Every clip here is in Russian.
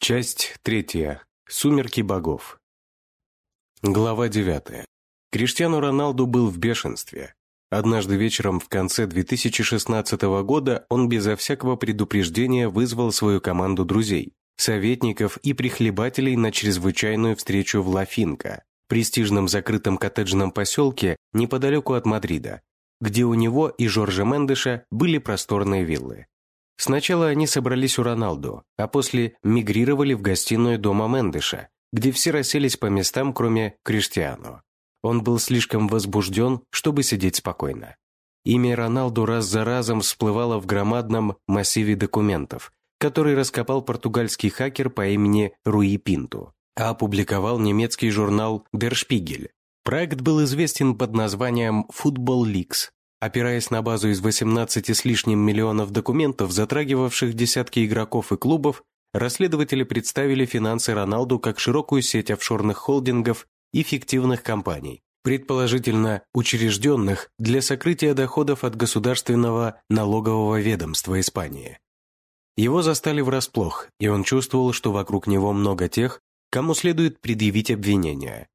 Часть третья. Сумерки богов. Глава девятая. Криштиану Роналду был в бешенстве. Однажды вечером в конце 2016 года он безо всякого предупреждения вызвал свою команду друзей, советников и прихлебателей на чрезвычайную встречу в Лафинка, престижном закрытом коттеджном поселке неподалеку от Мадрида, где у него и Жоржа Мендеша были просторные виллы. Сначала они собрались у Роналду, а после мигрировали в гостиную дома Мендеша, где все расселись по местам, кроме Криштиану. Он был слишком возбужден, чтобы сидеть спокойно. Имя Роналду раз за разом всплывало в громадном массиве документов, который раскопал португальский хакер по имени Руи Пинту, а опубликовал немецкий журнал Der Spiegel. Проект был известен под названием Football Leaks Опираясь на базу из 18 с лишним миллионов документов, затрагивавших десятки игроков и клубов, расследователи представили финансы Роналду как широкую сеть офшорных холдингов и фиктивных компаний, предположительно учрежденных для сокрытия доходов от государственного налогового ведомства Испании. Его застали врасплох, и он чувствовал, что вокруг него много тех, кому следует предъявить обвинения.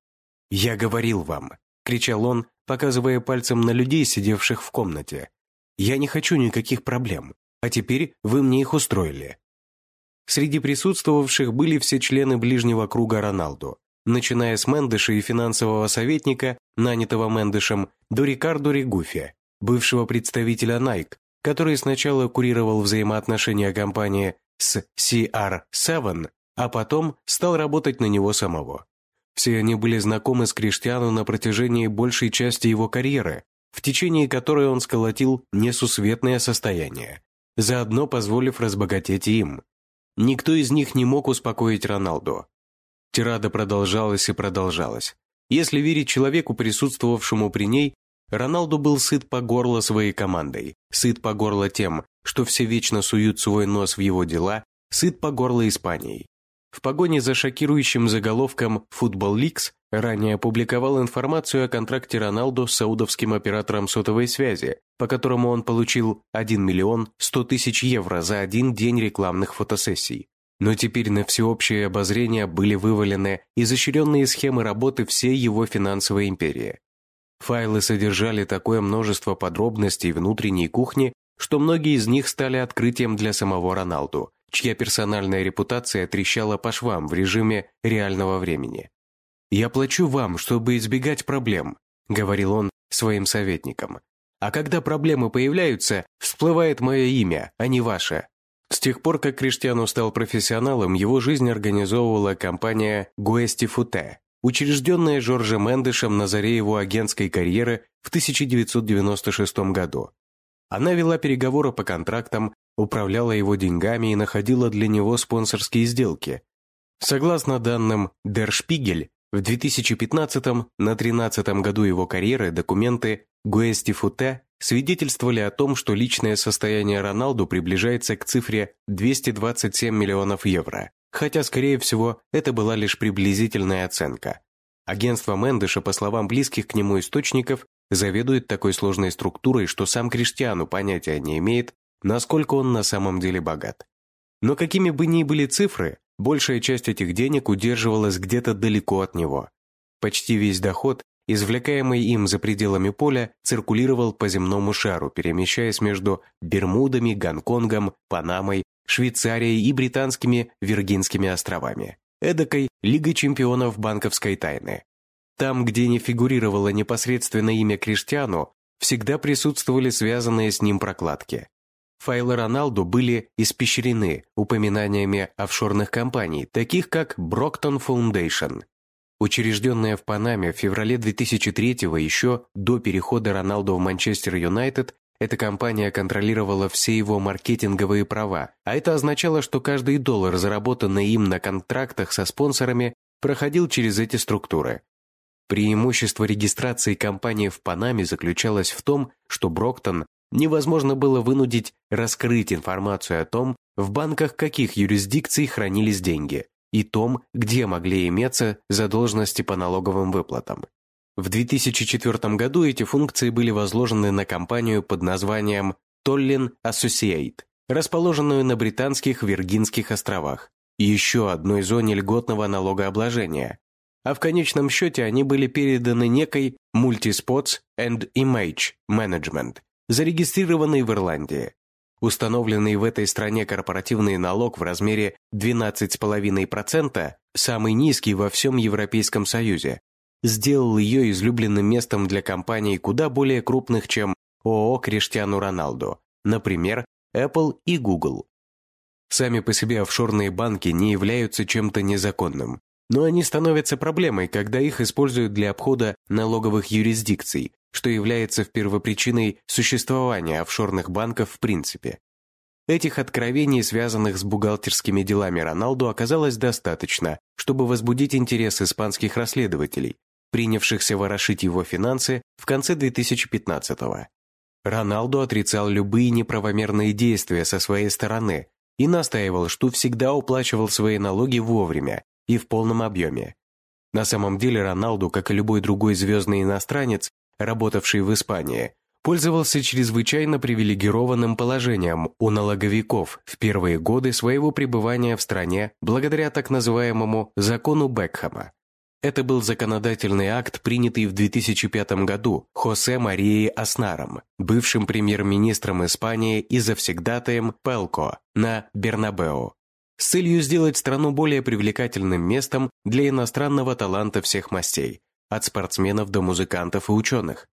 «Я говорил вам», – кричал он, показывая пальцем на людей, сидевших в комнате. «Я не хочу никаких проблем, а теперь вы мне их устроили». Среди присутствовавших были все члены ближнего круга Роналду, начиная с Мендеша и финансового советника, нанятого Мендешем, до Рикардо Ригуфи, бывшего представителя Nike, который сначала курировал взаимоотношения компании с CR7, а потом стал работать на него самого. Все они были знакомы с Криштиану на протяжении большей части его карьеры, в течение которой он сколотил несусветное состояние, заодно позволив разбогатеть им. Никто из них не мог успокоить Роналду. Тирада продолжалась и продолжалась. Если верить человеку, присутствовавшему при ней, Роналду был сыт по горло своей командой, сыт по горло тем, что все вечно суют свой нос в его дела, сыт по горло Испанией. В погоне за шокирующим заголовком «Футбол Ликс» ранее опубликовал информацию о контракте Роналду с саудовским оператором сотовой связи, по которому он получил 1 миллион 100 тысяч евро за один день рекламных фотосессий. Но теперь на всеобщее обозрение были вывалены изощренные схемы работы всей его финансовой империи. Файлы содержали такое множество подробностей внутренней кухни, что многие из них стали открытием для самого Роналду, чья персональная репутация трещала по швам в режиме реального времени. «Я плачу вам, чтобы избегать проблем», – говорил он своим советникам. «А когда проблемы появляются, всплывает мое имя, а не ваше». С тех пор, как Криштиану стал профессионалом, его жизнь организовывала компания Гуэсти Футе, учрежденная Жоржем Мендешем на заре его агентской карьеры в 1996 году. Она вела переговоры по контрактам, управляла его деньгами и находила для него спонсорские сделки. Согласно данным Der Spiegel, в 2015 на 13 году его карьеры документы Гуэсти Футе свидетельствовали о том, что личное состояние Роналду приближается к цифре 227 миллионов евро, хотя, скорее всего, это была лишь приблизительная оценка. Агентство Мендеша, по словам близких к нему источников, заведует такой сложной структурой, что сам Криштиану понятия не имеет, насколько он на самом деле богат. Но какими бы ни были цифры, большая часть этих денег удерживалась где-то далеко от него. Почти весь доход, извлекаемый им за пределами поля, циркулировал по земному шару, перемещаясь между Бермудами, Гонконгом, Панамой, Швейцарией и британскими Виргинскими островами, эдакой Лигой чемпионов банковской тайны. Там, где не фигурировало непосредственно имя Криштиану, всегда присутствовали связанные с ним прокладки. Файлы Роналду были испещрены упоминаниями офшорных компаний, таких как Brockton Foundation. Учрежденная в Панаме в феврале 2003-го еще до перехода Роналду в Манчестер Юнайтед, эта компания контролировала все его маркетинговые права, а это означало, что каждый доллар, заработанный им на контрактах со спонсорами, проходил через эти структуры. Преимущество регистрации компании в Панаме заключалось в том, что Броктон невозможно было вынудить раскрыть информацию о том, в банках каких юрисдикций хранились деньги, и том, где могли иметься задолженности по налоговым выплатам. В 2004 году эти функции были возложены на компанию под названием Tollin Associate, расположенную на британских Виргинских островах. еще одной зоне льготного налогообложения, а в конечном счете они были переданы некой Multisports and Image Management, зарегистрированной в Ирландии. Установленный в этой стране корпоративный налог в размере 12,5%, самый низкий во всем Европейском Союзе, сделал ее излюбленным местом для компаний куда более крупных, чем ООО Криштиану Роналду, например, Apple и Google. Сами по себе офшорные банки не являются чем-то незаконным, но они становятся проблемой, когда их используют для обхода налоговых юрисдикций, что является первопричиной существования офшорных банков в принципе. Этих откровений, связанных с бухгалтерскими делами Роналду, оказалось достаточно, чтобы возбудить интерес испанских расследователей, принявшихся ворошить его финансы в конце 2015-го. Роналду отрицал любые неправомерные действия со своей стороны и настаивал, что всегда уплачивал свои налоги вовремя и в полном объеме. На самом деле Роналду, как и любой другой звездный иностранец, работавший в Испании, пользовался чрезвычайно привилегированным положением у налоговиков в первые годы своего пребывания в стране благодаря так называемому «закону Бекхэма». Это был законодательный акт, принятый в 2005 году Хосе Марией Аснаром, бывшим премьер-министром Испании и завсегдатаем Пелко на Бернабеу, с целью сделать страну более привлекательным местом для иностранного таланта всех мастей, от спортсменов до музыкантов и ученых.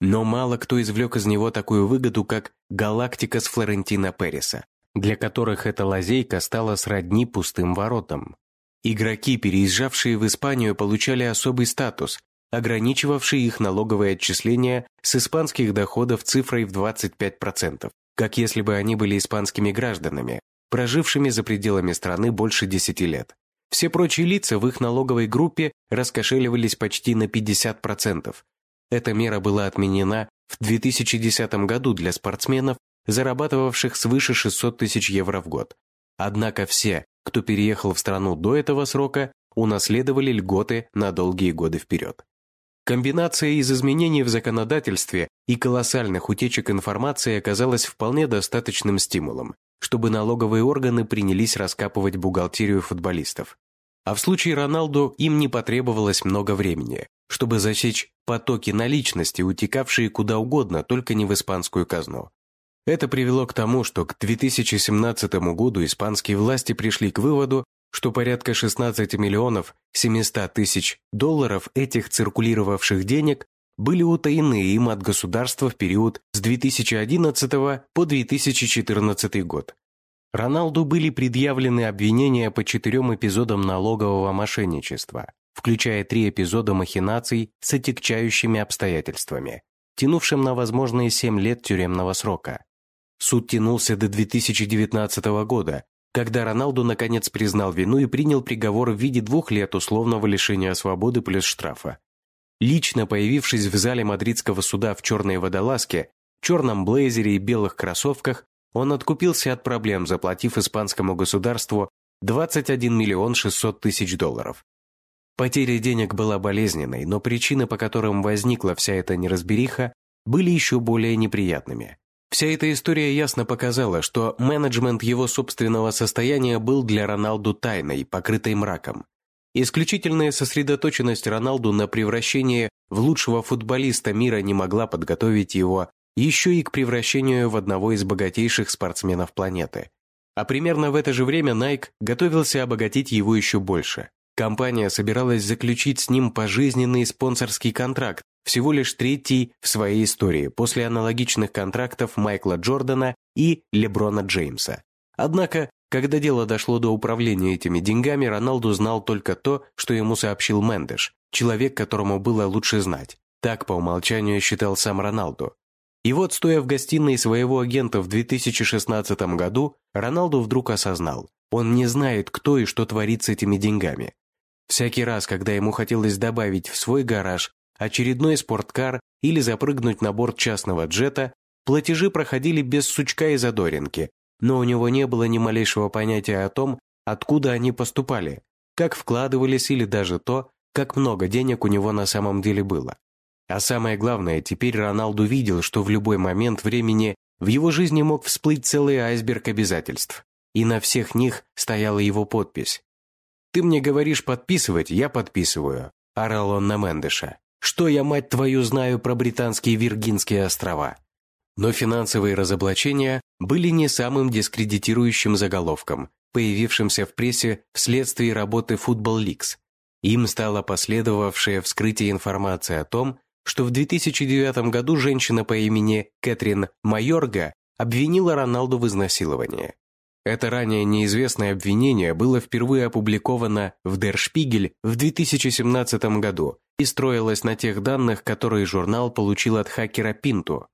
Но мало кто извлек из него такую выгоду, как «Галактика» с Флорентино Переса, для которых эта лазейка стала сродни пустым воротам. Игроки, переезжавшие в Испанию, получали особый статус, ограничивавший их налоговые отчисления с испанских доходов цифрой в 25%, как если бы они были испанскими гражданами, прожившими за пределами страны больше 10 лет. Все прочие лица в их налоговой группе раскошеливались почти на 50%. Эта мера была отменена в 2010 году для спортсменов, зарабатывавших свыше 600 тысяч евро в год. Однако все, кто переехал в страну до этого срока, унаследовали льготы на долгие годы вперед. Комбинация из изменений в законодательстве и колоссальных утечек информации оказалась вполне достаточным стимулом, чтобы налоговые органы принялись раскапывать бухгалтерию футболистов. А в случае Роналду им не потребовалось много времени, чтобы засечь потоки наличности, утекавшие куда угодно, только не в испанскую казну. Это привело к тому, что к 2017 году испанские власти пришли к выводу, что порядка 16 миллионов 700 тысяч долларов этих циркулировавших денег были утаены им от государства в период с 2011 по 2014 год. Роналду были предъявлены обвинения по четырем эпизодам налогового мошенничества, включая три эпизода махинаций с отягчающими обстоятельствами, тянувшим на возможные семь лет тюремного срока. Суд тянулся до 2019 года, когда Роналду наконец признал вину и принял приговор в виде двух лет условного лишения свободы плюс штрафа. Лично появившись в зале мадридского суда в черной водолазке, черном блейзере и белых кроссовках, он откупился от проблем, заплатив испанскому государству 21 миллион 600 тысяч долларов. Потеря денег была болезненной, но причины, по которым возникла вся эта неразбериха, были еще более неприятными. Вся эта история ясно показала, что менеджмент его собственного состояния был для Роналду тайной, покрытой мраком. Исключительная сосредоточенность Роналду на превращении в лучшего футболиста мира не могла подготовить его еще и к превращению в одного из богатейших спортсменов планеты. А примерно в это же время Nike готовился обогатить его еще больше. Компания собиралась заключить с ним пожизненный спонсорский контракт, всего лишь третий в своей истории после аналогичных контрактов Майкла Джордана и Леброна Джеймса. Однако, когда дело дошло до управления этими деньгами, Роналду знал только то, что ему сообщил Мендеш, человек, которому было лучше знать. Так по умолчанию считал сам Роналду. И вот, стоя в гостиной своего агента в 2016 году, Роналду вдруг осознал, он не знает, кто и что творит с этими деньгами. Всякий раз, когда ему хотелось добавить в свой гараж очередной спорткар или запрыгнуть на борт частного джета, платежи проходили без сучка и задоринки, но у него не было ни малейшего понятия о том, откуда они поступали, как вкладывались или даже то, как много денег у него на самом деле было. А самое главное, теперь Роналду видел, что в любой момент времени в его жизни мог всплыть целый айсберг обязательств. и на всех них стояла его подпись. «Ты мне говоришь подписывать, я подписываю», – орал он на Мендеша. «Что я, мать твою, знаю про британские Виргинские острова?» Но финансовые разоблачения были не самым дискредитирующим заголовком, появившимся в прессе вследствие работы Football Leaks. Им стало последовавшее вскрытие информации о том, что в 2009 году женщина по имени Кэтрин Майорга обвинила Роналду в изнасиловании. Это ранее неизвестное обвинение было впервые опубликовано в Der Spiegel в 2017 году и строилось на тех данных, которые журнал получил от хакера Пинту.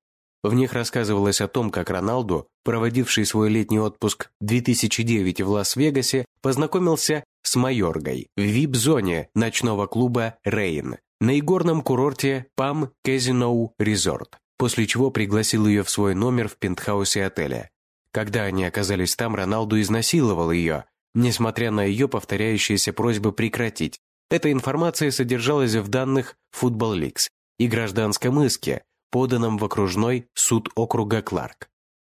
В них рассказывалось о том, как Роналду, проводивший свой летний отпуск 2009 в Лас-Вегасе, познакомился с Майоргой в вип-зоне ночного клуба «Рейн» на игорном курорте Пам Казиноу Резорт, после чего пригласил ее в свой номер в пентхаусе отеля. Когда они оказались там, Роналду изнасиловал ее, несмотря на ее повторяющиеся просьбы прекратить. Эта информация содержалась в данных Football Leaks и гражданском иске, поданном в окружной суд округа Кларк.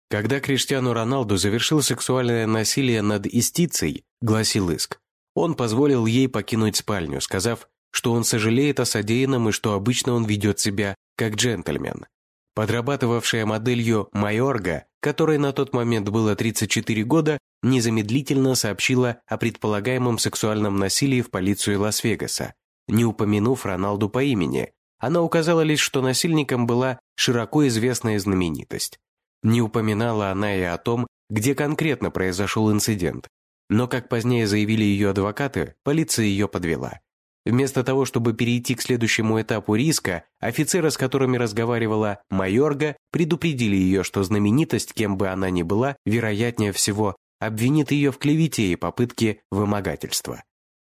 Когда Криштиану Роналду завершил сексуальное насилие над истицей, гласил иск, он позволил ей покинуть спальню, сказав, что он сожалеет о содеянном и что обычно он ведет себя как джентльмен. Подрабатывавшая моделью Майорга, которой на тот момент было 34 года, незамедлительно сообщила о предполагаемом сексуальном насилии в полицию Лас-Вегаса, не упомянув Роналду по имени. Она указала лишь, что насильником была широко известная знаменитость. Не упоминала она и о том, где конкретно произошел инцидент. Но, как позднее заявили ее адвокаты, полиция ее подвела. Вместо того, чтобы перейти к следующему этапу риска, офицеры, с которыми разговаривала Майорга, предупредили ее, что знаменитость, кем бы она ни была, вероятнее всего, обвинит ее в клевете и попытке вымогательства.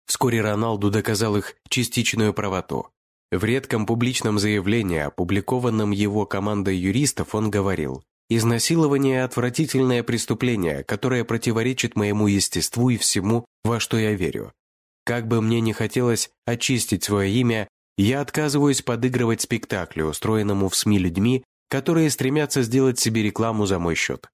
Вскоре Роналду доказал их частичную правоту. В редком публичном заявлении, опубликованном его командой юристов, он говорил «Изнасилование – отвратительное преступление, которое противоречит моему естеству и всему, во что я верю. Как бы мне не хотелось очистить свое имя, я отказываюсь подыгрывать спектаклю, устроенному в СМИ людьми, которые стремятся сделать себе рекламу за мой счет.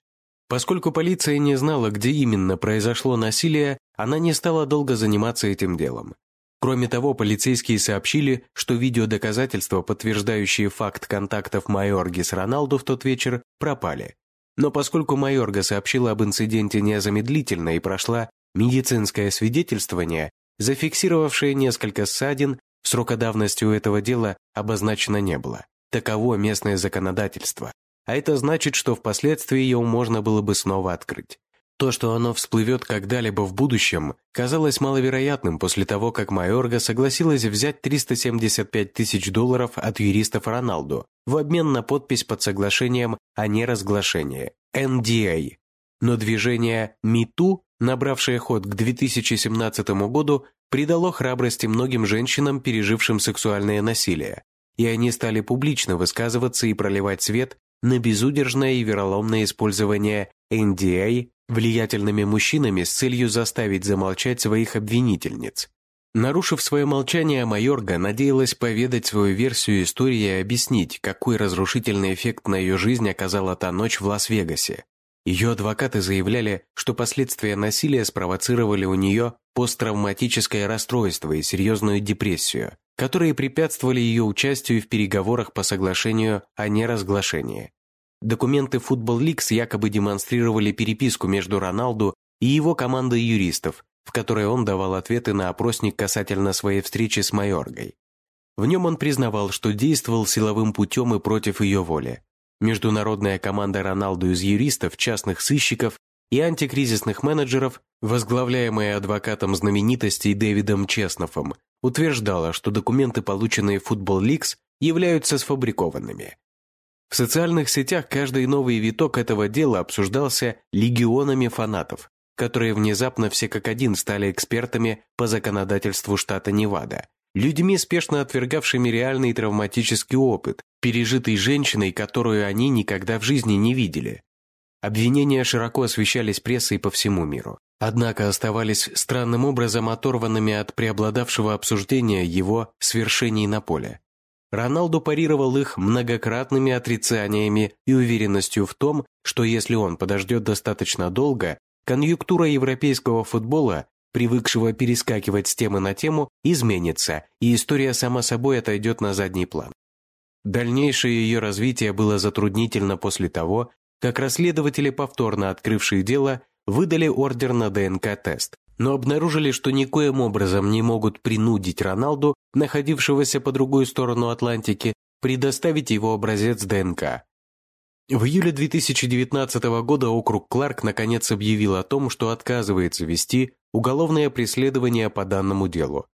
Поскольку полиция не знала, где именно произошло насилие, она не стала долго заниматься этим делом. Кроме того, полицейские сообщили, что видеодоказательства, подтверждающие факт контактов Майорги с Роналду в тот вечер, пропали. Но поскольку Майорга сообщила об инциденте незамедлительно и прошла медицинское свидетельствование, зафиксировавшее несколько ссадин, срока давности у этого дела обозначено не было. Таково местное законодательство. А это значит, что впоследствии ее можно было бы снова открыть. То, что оно всплывет когда-либо в будущем, казалось маловероятным после того, как Майорга согласилась взять 375 тысяч долларов от юристов Роналду в обмен на подпись под соглашением о неразглашении – NDA. Но движение «МИТУ» набравшее ход к 2017 году, придало храбрости многим женщинам, пережившим сексуальное насилие, и они стали публично высказываться и проливать свет на безудержное и вероломное использование NDA влиятельными мужчинами с целью заставить замолчать своих обвинительниц. Нарушив свое молчание, Майорга надеялась поведать свою версию истории и объяснить, какой разрушительный эффект на ее жизнь оказала та ночь в Лас-Вегасе. Ее адвокаты заявляли, что последствия насилия спровоцировали у нее посттравматическое расстройство и серьезную депрессию, которые препятствовали ее участию в переговорах по соглашению о неразглашении. Документы Football Leaks якобы демонстрировали переписку между Роналду и его командой юристов, в которой он давал ответы на опросник касательно своей встречи с Майоргой. В нем он признавал, что действовал силовым путем и против ее воли, Международная команда Роналду из юристов, частных сыщиков и антикризисных менеджеров, возглавляемая адвокатом знаменитостей Дэвидом Чеснофом, утверждала, что документы, полученные Football Leaks, являются сфабрикованными. В социальных сетях каждый новый виток этого дела обсуждался легионами фанатов, которые внезапно все как один стали экспертами по законодательству штата Невада, людьми, спешно отвергавшими реальный травматический опыт, пережитый женщиной, которую они никогда в жизни не видели. Обвинения широко освещались прессой по всему миру, однако оставались странным образом оторванными от преобладавшего обсуждения его свершений на поле. Роналду парировал их многократными отрицаниями и уверенностью в том, что если он подождет достаточно долго, конъюнктура европейского футбола, привыкшего перескакивать с темы на тему, изменится, и история сама собой отойдет на задний план. Дальнейшее ее развитие было затруднительно после того, как расследователи, повторно открывшие дело, выдали ордер на ДНК-тест, но обнаружили, что никоим образом не могут принудить Роналду, находившегося по другую сторону Атлантики, предоставить его образец ДНК. В июле 2019 года округ Кларк наконец объявил о том, что отказывается вести уголовное преследование по данному делу.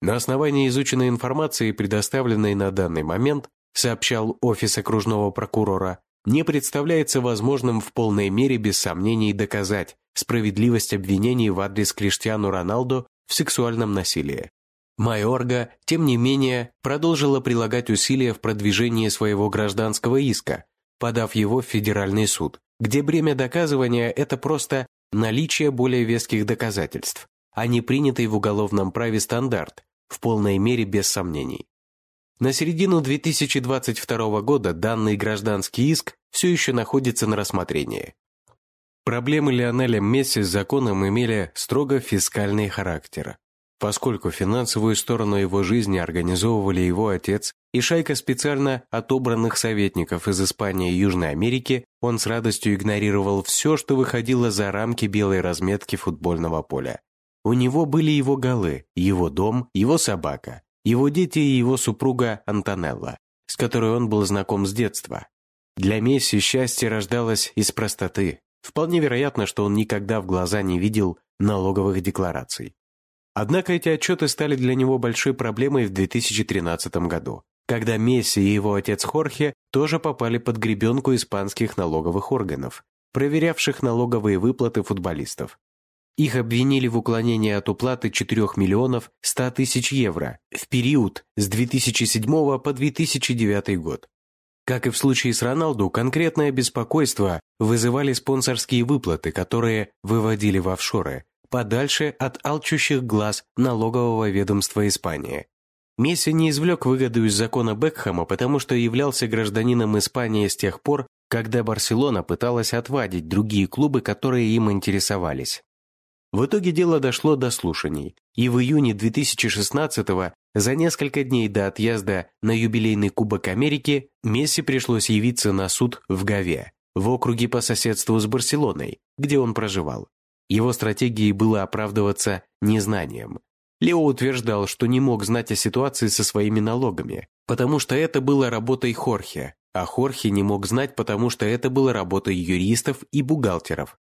На основании изученной информации, предоставленной на данный момент, сообщал офис окружного прокурора, не представляется возможным в полной мере без сомнений доказать справедливость обвинений в адрес Криштиану Роналду в сексуальном насилии. Майорга, тем не менее, продолжила прилагать усилия в продвижении своего гражданского иска, подав его в федеральный суд, где бремя доказывания – это просто наличие более веских доказательств, а не принятый в уголовном праве стандарт, в полной мере без сомнений. На середину 2022 года данный гражданский иск все еще находится на рассмотрении. Проблемы Лионеля Месси с законом имели строго фискальный характер, поскольку финансовую сторону его жизни организовывали его отец и шайка специально отобранных советников из Испании и Южной Америки, он с радостью игнорировал все, что выходило за рамки белой разметки футбольного поля. У него были его голы, его дом, его собака, его дети и его супруга Антонелла, с которой он был знаком с детства. Для Месси счастье рождалось из простоты. Вполне вероятно, что он никогда в глаза не видел налоговых деклараций. Однако эти отчеты стали для него большой проблемой в 2013 году, когда Месси и его отец Хорхе тоже попали под гребенку испанских налоговых органов, проверявших налоговые выплаты футболистов. Их обвинили в уклонении от уплаты 4 миллионов 100 тысяч евро в период с 2007 по 2009 год. Как и в случае с Роналду, конкретное беспокойство вызывали спонсорские выплаты, которые выводили в офшоры, подальше от алчущих глаз налогового ведомства Испании. Месси не извлек выгоду из закона Бекхэма, потому что являлся гражданином Испании с тех пор, когда Барселона пыталась отвадить другие клубы, которые им интересовались. В итоге дело дошло до слушаний, и в июне 2016-го, за несколько дней до отъезда на юбилейный Кубок Америки, Месси пришлось явиться на суд в Гаве, в округе по соседству с Барселоной, где он проживал. Его стратегией было оправдываться незнанием. Лео утверждал, что не мог знать о ситуации со своими налогами, потому что это было работой Хорхе, а Хорхе не мог знать, потому что это было работой юристов и бухгалтеров,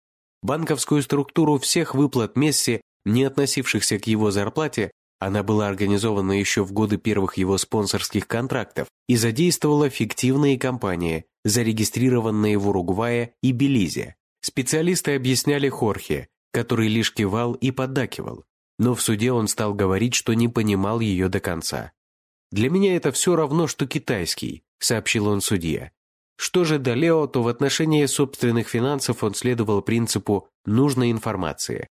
Банковскую структуру всех выплат Месси, не относившихся к его зарплате, она была организована еще в годы первых его спонсорских контрактов и задействовала фиктивные компании, зарегистрированные в Уругвае и Белизе. Специалисты объясняли Хорхе, который лишь кивал и поддакивал, но в суде он стал говорить, что не понимал ее до конца. «Для меня это все равно, что китайский», — сообщил он судье. Что же до Лео, то в отношении собственных финансов он следовал принципу нужной информации.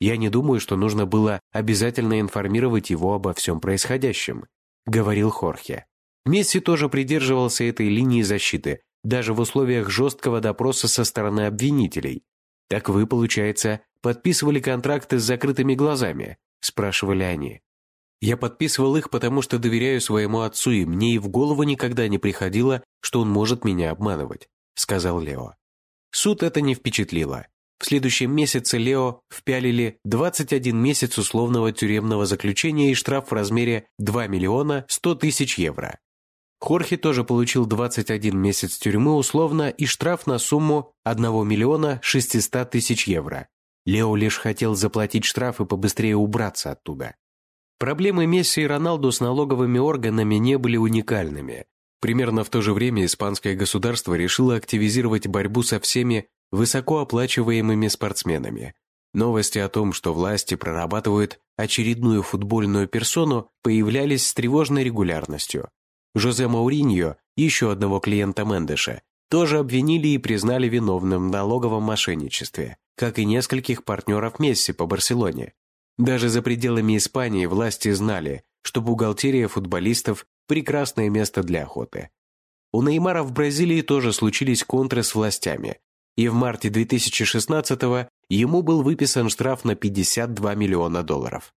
Я не думаю, что нужно было обязательно информировать его обо всем происходящем, говорил Хорхе. Месси тоже придерживался этой линии защиты, даже в условиях жесткого допроса со стороны обвинителей. «Так вы, получается, подписывали контракты с закрытыми глазами?» – спрашивали они. Я подписывал их, потому что доверяю своему отцу, и мне и в голову никогда не приходило, что он может меня обманывать», — сказал Лео. Суд это не впечатлило. В следующем месяце Лео впялили 21 месяц условного тюремного заключения и штраф в размере 2 миллиона 100 тысяч евро. Хорхе тоже получил 21 месяц тюрьмы условно и штраф на сумму 1 миллиона 600 тысяч евро. Лео лишь хотел заплатить штраф и побыстрее убраться оттуда. Проблемы Месси и Роналду с налоговыми органами не были уникальными. Примерно в то же время испанское государство решило активизировать борьбу со всеми высокооплачиваемыми спортсменами. Новости о том, что власти прорабатывают очередную футбольную персону, появлялись с тревожной регулярностью. Жозе Мауриньо, еще одного клиента Мендеша, тоже обвинили и признали виновным в налоговом мошенничестве, как и нескольких партнеров Месси по Барселоне, даже за пределами Испании власти знали, что бухгалтерия футболистов – прекрасное место для охоты. У Неймара в Бразилии тоже случились контры с властями, и в марте 2016-го ему был выписан штраф на 52 миллиона долларов.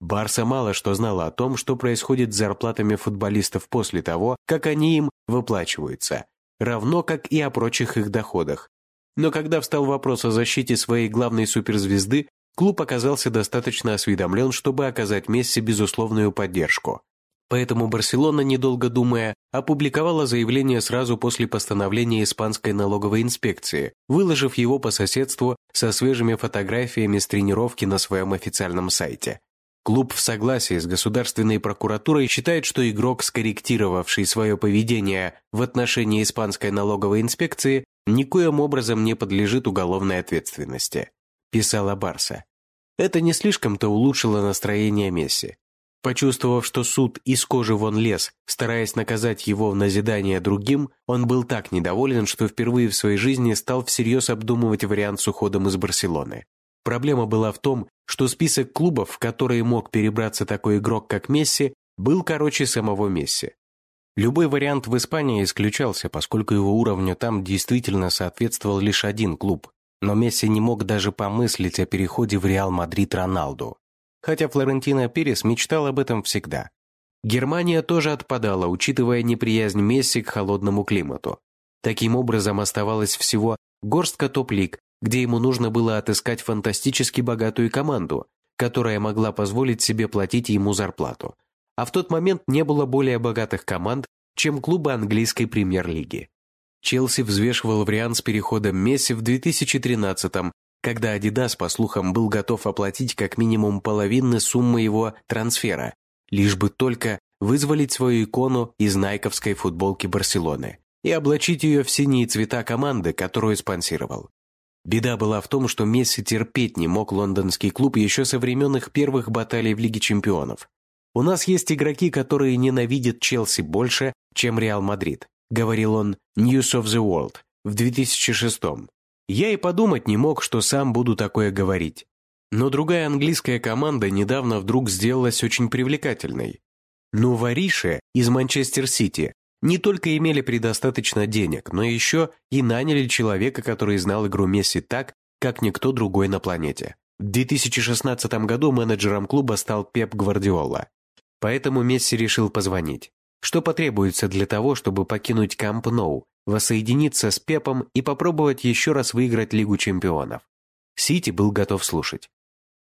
Барса мало что знала о том, что происходит с зарплатами футболистов после того, как они им выплачиваются, равно как и о прочих их доходах. Но когда встал вопрос о защите своей главной суперзвезды, клуб оказался достаточно осведомлен, чтобы оказать Месси безусловную поддержку. Поэтому Барселона, недолго думая, опубликовала заявление сразу после постановления Испанской налоговой инспекции, выложив его по соседству со свежими фотографиями с тренировки на своем официальном сайте. Клуб в согласии с государственной прокуратурой считает, что игрок, скорректировавший свое поведение в отношении Испанской налоговой инспекции, никоим образом не подлежит уголовной ответственности, писала Барса. Это не слишком-то улучшило настроение Месси. Почувствовав, что суд из кожи вон лез, стараясь наказать его в назидание другим, он был так недоволен, что впервые в своей жизни стал всерьез обдумывать вариант с уходом из Барселоны. Проблема была в том, что список клубов, в которые мог перебраться такой игрок, как Месси, был короче самого Месси. Любой вариант в Испании исключался, поскольку его уровню там действительно соответствовал лишь один клуб. Но Месси не мог даже помыслить о переходе в Реал Мадрид Роналду. Хотя Флорентино Перес мечтал об этом всегда. Германия тоже отпадала, учитывая неприязнь Месси к холодному климату. Таким образом, оставалось всего горстка топ-лиг, где ему нужно было отыскать фантастически богатую команду, которая могла позволить себе платить ему зарплату. А в тот момент не было более богатых команд, чем клубы английской премьер-лиги. Челси взвешивал вариант с переходом Месси в 2013-м, когда Adidas, по слухам, был готов оплатить как минимум половину суммы его трансфера, лишь бы только вызволить свою икону из найковской футболки Барселоны и облачить ее в синие цвета команды, которую спонсировал. Беда была в том, что Месси терпеть не мог лондонский клуб еще со времен их первых баталий в Лиге чемпионов. «У нас есть игроки, которые ненавидят Челси больше, чем Реал Мадрид», говорил он News of the World в 2006 -м. Я и подумать не мог, что сам буду такое говорить. Но другая английская команда недавно вдруг сделалась очень привлекательной. Но Варише из Манчестер Сити не только имели предостаточно денег, но еще и наняли человека, который знал игру Месси так, как никто другой на планете. В 2016 году менеджером клуба стал Пеп Гвардиола. Поэтому Месси решил позвонить. Что потребуется для того, чтобы покинуть Камп Ноу, воссоединиться с Пепом и попробовать еще раз выиграть Лигу чемпионов? Сити был готов слушать.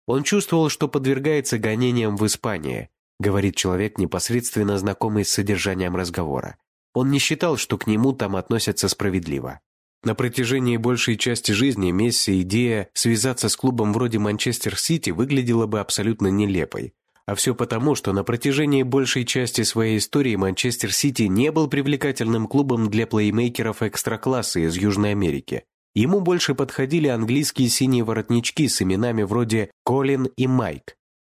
Он чувствовал, что подвергается гонениям в Испании, говорит человек, непосредственно знакомый с содержанием разговора. Он не считал, что к нему там относятся справедливо. На протяжении большей части жизни Месси идея связаться с клубом вроде Манчестер Сити выглядела бы абсолютно нелепой. А все потому, что на протяжении большей части своей истории Манчестер Сити не был привлекательным клубом для плеймейкеров экстра-класса из Южной Америки. Ему больше подходили английские синие воротнички с именами вроде Колин и Майк.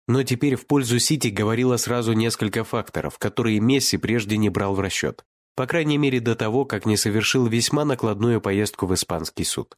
Но теперь в пользу Сити говорило сразу несколько факторов, которые Месси прежде не брал в расчет. По крайней мере до того, как не совершил весьма накладную поездку в испанский суд.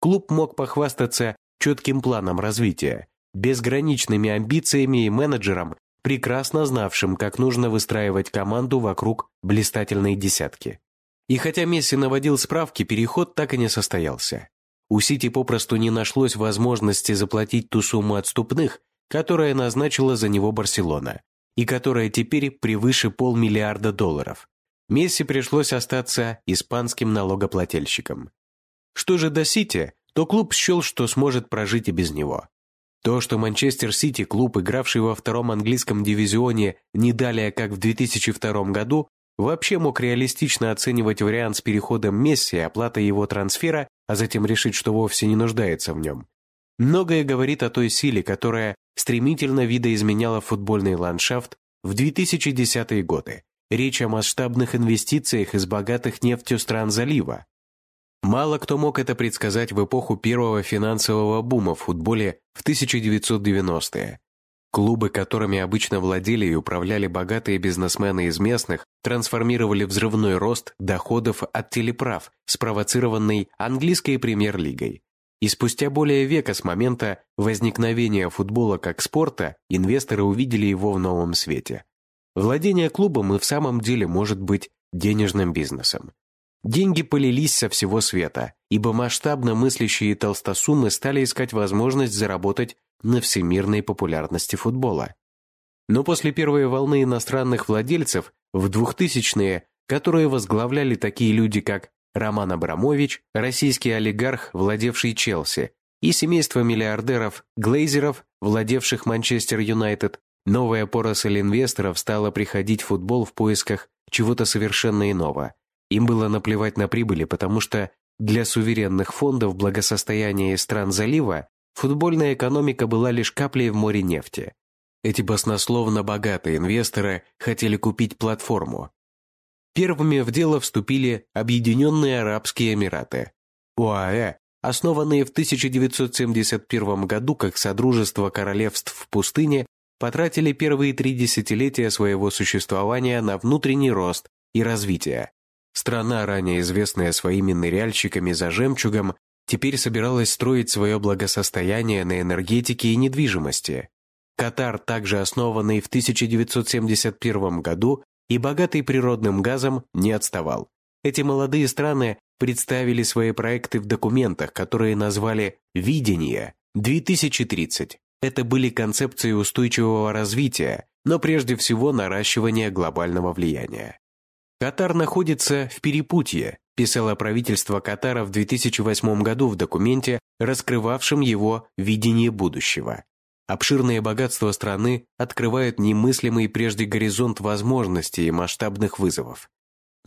Клуб мог похвастаться четким планом развития, безграничными амбициями и менеджером, прекрасно знавшим, как нужно выстраивать команду вокруг блистательной десятки. И хотя Месси наводил справки, переход так и не состоялся. У Сити попросту не нашлось возможности заплатить ту сумму отступных, которое назначила за него Барселона, и которая теперь превыше полмиллиарда долларов. Месси пришлось остаться испанским налогоплательщиком. Что же до Сити, то клуб счел, что сможет прожить и без него. То, что Манчестер Сити, клуб, игравший во втором английском дивизионе не далее, как в 2002 году, вообще мог реалистично оценивать вариант с переходом Месси и оплатой его трансфера, а затем решить, что вовсе не нуждается в нем. Многое говорит о той силе, которая стремительно видоизменяла футбольный ландшафт в 2010-е годы. Речь о масштабных инвестициях из богатых нефтью стран залива. Мало кто мог это предсказать в эпоху первого финансового бума в футболе в 1990-е. Клубы, которыми обычно владели и управляли богатые бизнесмены из местных, трансформировали взрывной рост доходов от телеправ, спровоцированный английской премьер-лигой. И спустя более века с момента возникновения футбола как спорта инвесторы увидели его в новом свете. Владение клубом и в самом деле может быть денежным бизнесом. Деньги полились со всего света, ибо масштабно мыслящие толстосумы стали искать возможность заработать на всемирной популярности футбола. Но после первой волны иностранных владельцев в 2000-е, которые возглавляли такие люди, как Роман Абрамович, российский олигарх, владевший Челси, и семейство миллиардеров Глейзеров, владевших Манчестер Юнайтед, новая поросль инвесторов стала приходить в футбол в поисках чего-то совершенно иного. Им было наплевать на прибыли, потому что для суверенных фондов благосостояния стран залива футбольная экономика была лишь каплей в море нефти. Эти баснословно богатые инвесторы хотели купить платформу. Первыми в дело вступили Объединенные Арабские Эмираты. ОАЭ, основанные в 1971 году как Содружество королевств в пустыне, потратили первые три десятилетия своего существования на внутренний рост и развитие. Страна, ранее известная своими ныряльщиками за жемчугом, теперь собиралась строить свое благосостояние на энергетике и недвижимости. Катар, также основанный в 1971 году и богатый природным газом, не отставал. Эти молодые страны представили свои проекты в документах, которые назвали «Видение 2030». Это были концепции устойчивого развития, но прежде всего наращивания глобального влияния. Катар находится в перепутье, писало правительство Катара в 2008 году в документе, раскрывавшем его видение будущего. Обширные богатства страны открывают немыслимый прежде горизонт возможностей и масштабных вызовов.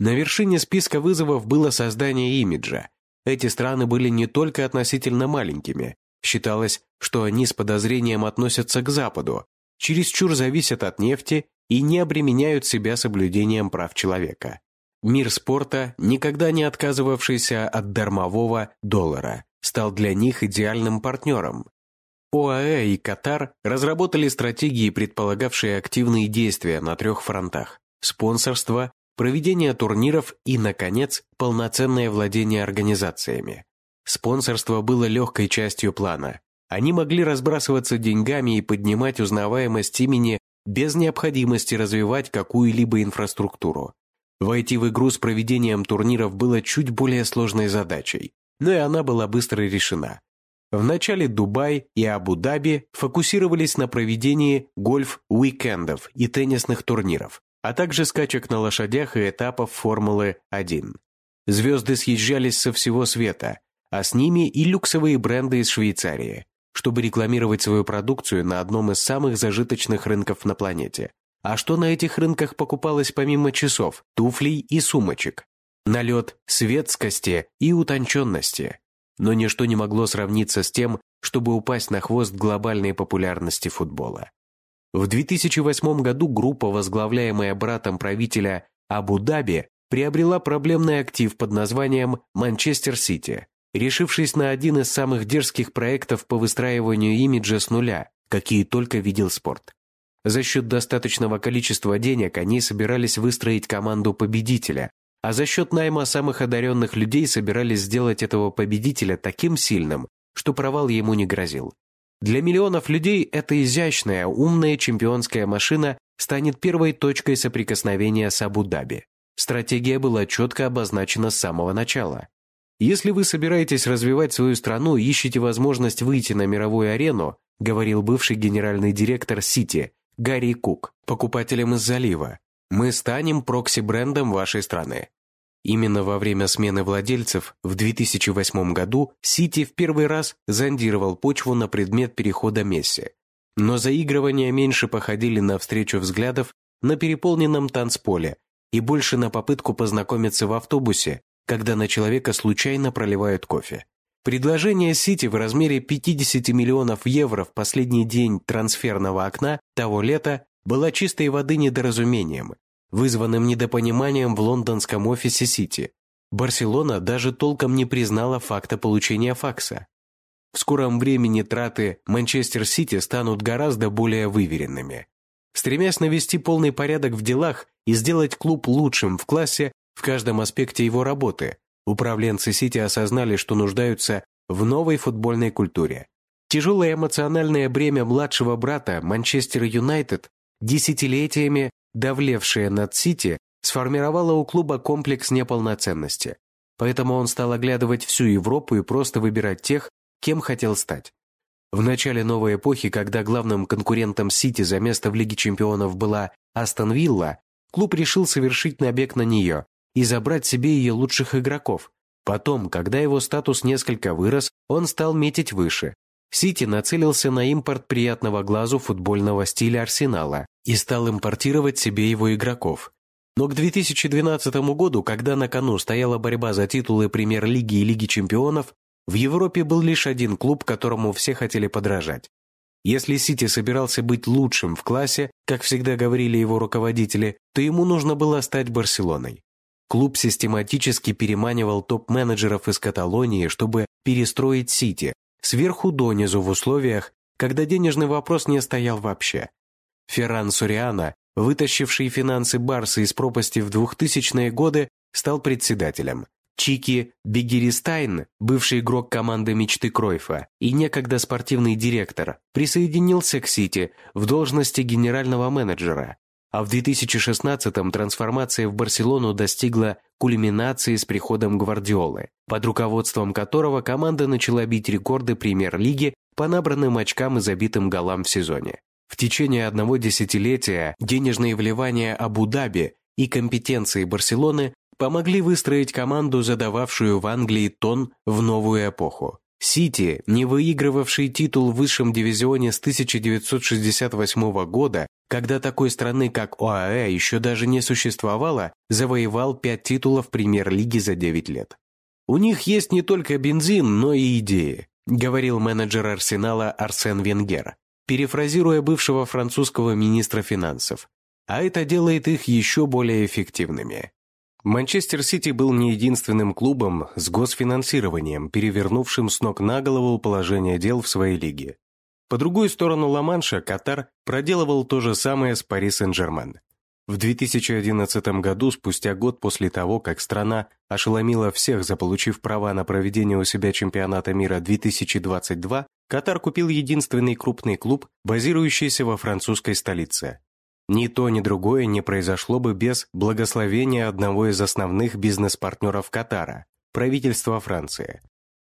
На вершине списка вызовов было создание имиджа. Эти страны были не только относительно маленькими. Считалось, что они с подозрением относятся к Западу, чересчур зависят от нефти и не обременяют себя соблюдением прав человека. Мир спорта, никогда не отказывавшийся от дармового доллара, стал для них идеальным партнером, ОАЭ и Катар разработали стратегии, предполагавшие активные действия на трех фронтах – спонсорство, проведение турниров и, наконец, полноценное владение организациями. Спонсорство было легкой частью плана. Они могли разбрасываться деньгами и поднимать узнаваемость имени без необходимости развивать какую-либо инфраструктуру. Войти в игру с проведением турниров было чуть более сложной задачей, но и она была быстро решена. Вначале Дубай и Абу-Даби фокусировались на проведении гольф-уикендов и теннисных турниров, а также скачек на лошадях и этапов Формулы-1. Звезды съезжались со всего света, а с ними и люксовые бренды из Швейцарии, чтобы рекламировать свою продукцию на одном из самых зажиточных рынков на планете. А что на этих рынках покупалось помимо часов, туфлей и сумочек? Налет светскости и утонченности но ничто не могло сравниться с тем, чтобы упасть на хвост глобальной популярности футбола. В 2008 году группа, возглавляемая братом правителя Абу-Даби, приобрела проблемный актив под названием «Манчестер Сити», решившись на один из самых дерзких проектов по выстраиванию имиджа с нуля, какие только видел спорт. За счет достаточного количества денег они собирались выстроить команду победителя, а за счет найма самых одаренных людей собирались сделать этого победителя таким сильным, что провал ему не грозил. Для миллионов людей эта изящная, умная чемпионская машина станет первой точкой соприкосновения с Абу-Даби. Стратегия была четко обозначена с самого начала. Если вы собираетесь развивать свою страну и ищете возможность выйти на мировую арену, говорил бывший генеральный директор Сити Гарри Кук, покупателям из залива, мы станем прокси-брендом вашей страны. Именно во время смены владельцев в 2008 году Сити в первый раз зондировал почву на предмет перехода Месси. Но заигрывания меньше походили на встречу взглядов на переполненном танцполе и больше на попытку познакомиться в автобусе, когда на человека случайно проливают кофе. Предложение Сити в размере 50 миллионов евро в последний день трансферного окна того лета была чистой воды недоразумением, вызванным недопониманием в лондонском офисе Сити. Барселона даже толком не признала факта получения факса. В скором времени траты Манчестер Сити станут гораздо более выверенными. Стремясь навести полный порядок в делах и сделать клуб лучшим в классе в каждом аспекте его работы, управленцы Сити осознали, что нуждаются в новой футбольной культуре. Тяжелое эмоциональное бремя младшего брата Манчестер Юнайтед десятилетиями давлевшее над Сити, сформировало у клуба комплекс неполноценности. поэтому он стал оглядывать всю Европу и просто выбирать тех, кем хотел стать. В начале новой эпохи, когда главным конкурентом Сити за место в Лиге чемпионов была Астон Вилла, клуб решил совершить набег на нее и забрать себе ее лучших игроков. Потом, когда его статус несколько вырос, он стал метить выше. Сити нацелился на импорт приятного глазу футбольного стиля Арсенала и стал импортировать себе его игроков. Но к 2012 году, когда на кону стояла борьба за титулы Премьер-лиги и Лиги чемпионов, в Европе был лишь один клуб, которому все хотели подражать. Если Сити собирался быть лучшим в классе, как всегда говорили его руководители, то ему нужно было стать Барселоной. Клуб систематически переманивал топ-менеджеров из Каталонии, чтобы перестроить Сити, сверху донизу в условиях, когда денежный вопрос не стоял вообще. Ферран Сориано, вытащивший финансы Барса из пропасти в 2000-е годы, стал председателем. Чики Бегеристайн, бывший игрок команды мечты Кройфа и некогда спортивный директор, присоединился к Сити в должности генерального менеджера, а в 2016-м трансформация в Барселону достигла кульминации с приходом Гвардиолы, под руководством которого команда начала бить рекорды премьер-лиги по набранным очкам и забитым голам в сезоне. В течение одного десятилетия денежные вливания Абу-Даби и компетенции Барселоны помогли выстроить команду, задававшую в Англии тон в новую эпоху. Сити, не выигрывавший титул в высшем дивизионе с 1968 года, когда такой страны, как ОАЭ, еще даже не существовало, завоевал пять титулов премьер-лиги за 9 лет. «У них есть не только бензин, но и идеи», говорил менеджер Арсенала Арсен Венгер, перефразируя бывшего французского министра финансов. А это делает их еще более эффективными. Манчестер Сити был не единственным клубом с госфинансированием, перевернувшим с ног на голову положение дел в своей лиге. По другую сторону Ла-Манша Катар проделывал то же самое с Пари Сен-Жермен. В 2011 году, спустя год после того, как страна ошеломила всех, заполучив права на проведение у себя чемпионата мира 2022, Катар купил единственный крупный клуб, базирующийся во французской столице ни то, ни другое не произошло бы без благословения одного из основных бизнес-партнеров Катара – правительства Франции.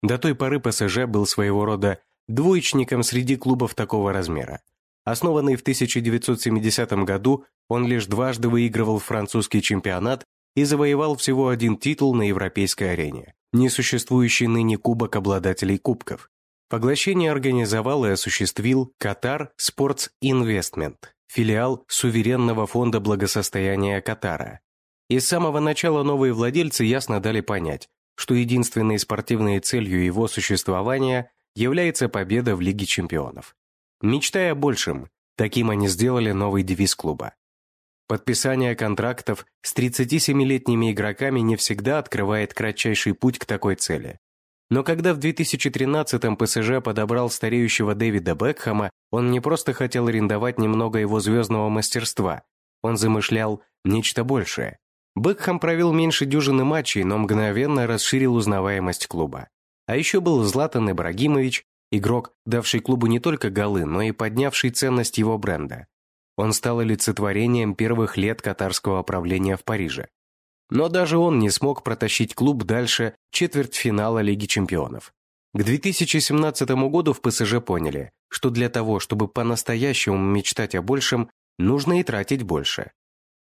До той поры ПСЖ был своего рода двоечником среди клубов такого размера. Основанный в 1970 году, он лишь дважды выигрывал французский чемпионат и завоевал всего один титул на европейской арене – несуществующий ныне кубок обладателей кубков. Поглощение организовал и осуществил Катар Sports Investment – филиал суверенного фонда благосостояния Катара. И с самого начала новые владельцы ясно дали понять, что единственной спортивной целью его существования является победа в Лиге чемпионов. Мечтая о большем, таким они сделали новый девиз клуба. Подписание контрактов с 37-летними игроками не всегда открывает кратчайший путь к такой цели. Но когда в 2013-м ПСЖ подобрал стареющего Дэвида Бекхэма, он не просто хотел арендовать немного его звездного мастерства, он замышлял нечто большее. Бекхэм провел меньше дюжины матчей, но мгновенно расширил узнаваемость клуба. А еще был Златан Ибрагимович, игрок, давший клубу не только голы, но и поднявший ценность его бренда. Он стал олицетворением первых лет катарского правления в Париже. Но даже он не смог протащить клуб дальше четвертьфинала Лиги чемпионов. К 2017 году в ПСЖ поняли, что для того, чтобы по-настоящему мечтать о большем, нужно и тратить больше.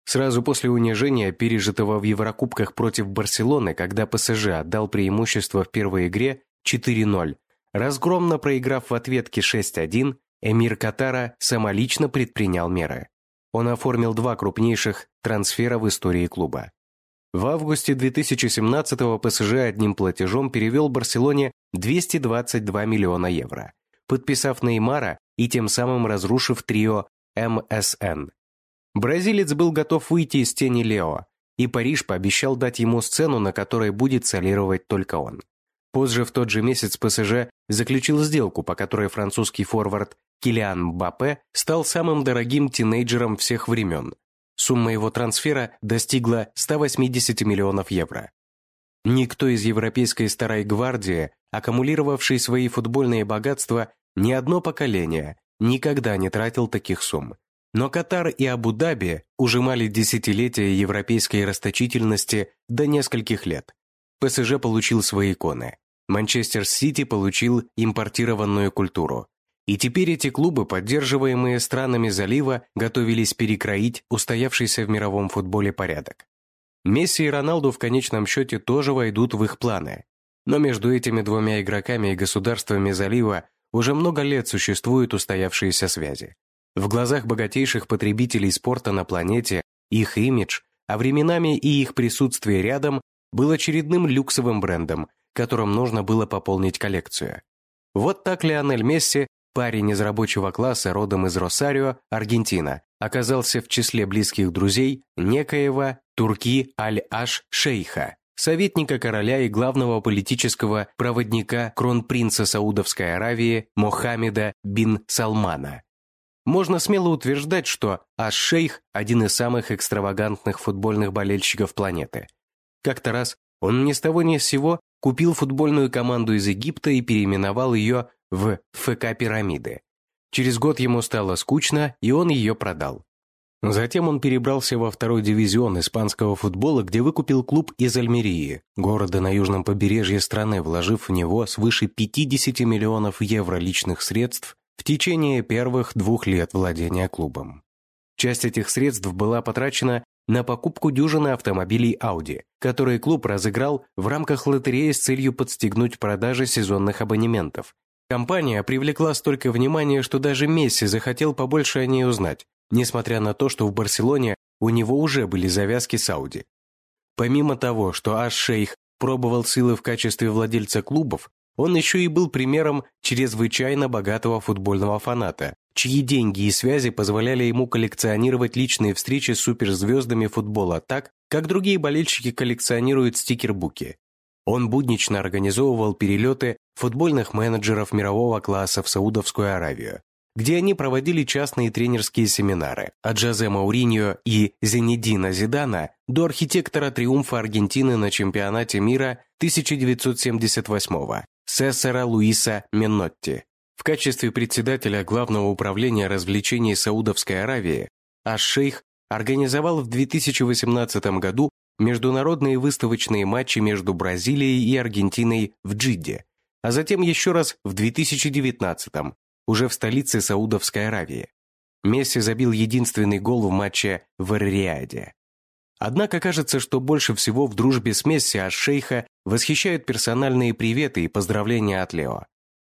Сразу после унижения, пережитого в Еврокубках против Барселоны, когда ПСЖ отдал преимущество в первой игре 4-0, разгромно проиграв в ответке 6-1, эмир Катара самолично предпринял меры. Он оформил два крупнейших трансфера в истории клуба. В августе 2017-го ПСЖ одним платежом перевел Барселоне 222 миллиона евро, подписав Неймара и тем самым разрушив трио МСН. Бразилец был готов выйти из тени Лео, и Париж пообещал дать ему сцену, на которой будет солировать только он. Позже в тот же месяц ПСЖ заключил сделку, по которой французский форвард Килиан Мбаппе стал самым дорогим тинейджером всех времен, Сумма его трансфера достигла 180 миллионов евро. Никто из европейской старой гвардии, аккумулировавший свои футбольные богатства, ни одно поколение никогда не тратил таких сумм. Но Катар и Абу-Даби ужимали десятилетия европейской расточительности до нескольких лет. ПСЖ получил свои иконы. Манчестер Сити получил импортированную культуру. И теперь эти клубы, поддерживаемые странами залива, готовились перекроить устоявшийся в мировом футболе порядок. Месси и Роналду в конечном счете тоже войдут в их планы. Но между этими двумя игроками и государствами залива уже много лет существуют устоявшиеся связи. В глазах богатейших потребителей спорта на планете их имидж, а временами и их присутствие рядом, был очередным люксовым брендом, которым нужно было пополнить коллекцию. Вот так Лионель Месси, парень из рабочего класса родом из Росарио, Аргентина, оказался в числе близких друзей некоего Турки Аль-Аш-Шейха, советника короля и главного политического проводника кронпринца Саудовской Аравии Мохаммеда бин Салмана. Можно смело утверждать, что Аш-Шейх – один из самых экстравагантных футбольных болельщиков планеты. Как-то раз он ни с того ни с сего купил футбольную команду из Египта и переименовал ее в ФК «Пирамиды». Через год ему стало скучно, и он ее продал. Затем он перебрался во второй дивизион испанского футбола, где выкупил клуб из Альмерии, города на южном побережье страны, вложив в него свыше 50 миллионов евро личных средств в течение первых двух лет владения клубом. Часть этих средств была потрачена на покупку дюжины автомобилей Audi, которые клуб разыграл в рамках лотереи с целью подстегнуть продажи сезонных абонементов. Компания привлекла столько внимания, что даже Месси захотел побольше о ней узнать, несмотря на то, что в Барселоне у него уже были завязки с Audi. Помимо того, что Аш-Шейх пробовал силы в качестве владельца клубов, он еще и был примером чрезвычайно богатого футбольного фаната, чьи деньги и связи позволяли ему коллекционировать личные встречи с суперзвездами футбола так, как другие болельщики коллекционируют стикербуки. Он буднично организовывал перелеты футбольных менеджеров мирового класса в Саудовскую Аравию, где они проводили частные тренерские семинары от Жозе Мауриньо и Зенедина Зидана до архитектора триумфа Аргентины на чемпионате мира 1978 Сессера Луиса Менотти. В качестве председателя Главного управления развлечений Саудовской Аравии Аш-Шейх организовал в 2018 году международные выставочные матчи между Бразилией и Аргентиной в Джидде, а затем еще раз в 2019 уже в столице Саудовской Аравии. Месси забил единственный гол в матче в Эр-Риаде. Однако кажется, что больше всего в дружбе с Месси от шейха восхищают персональные приветы и поздравления от Лео.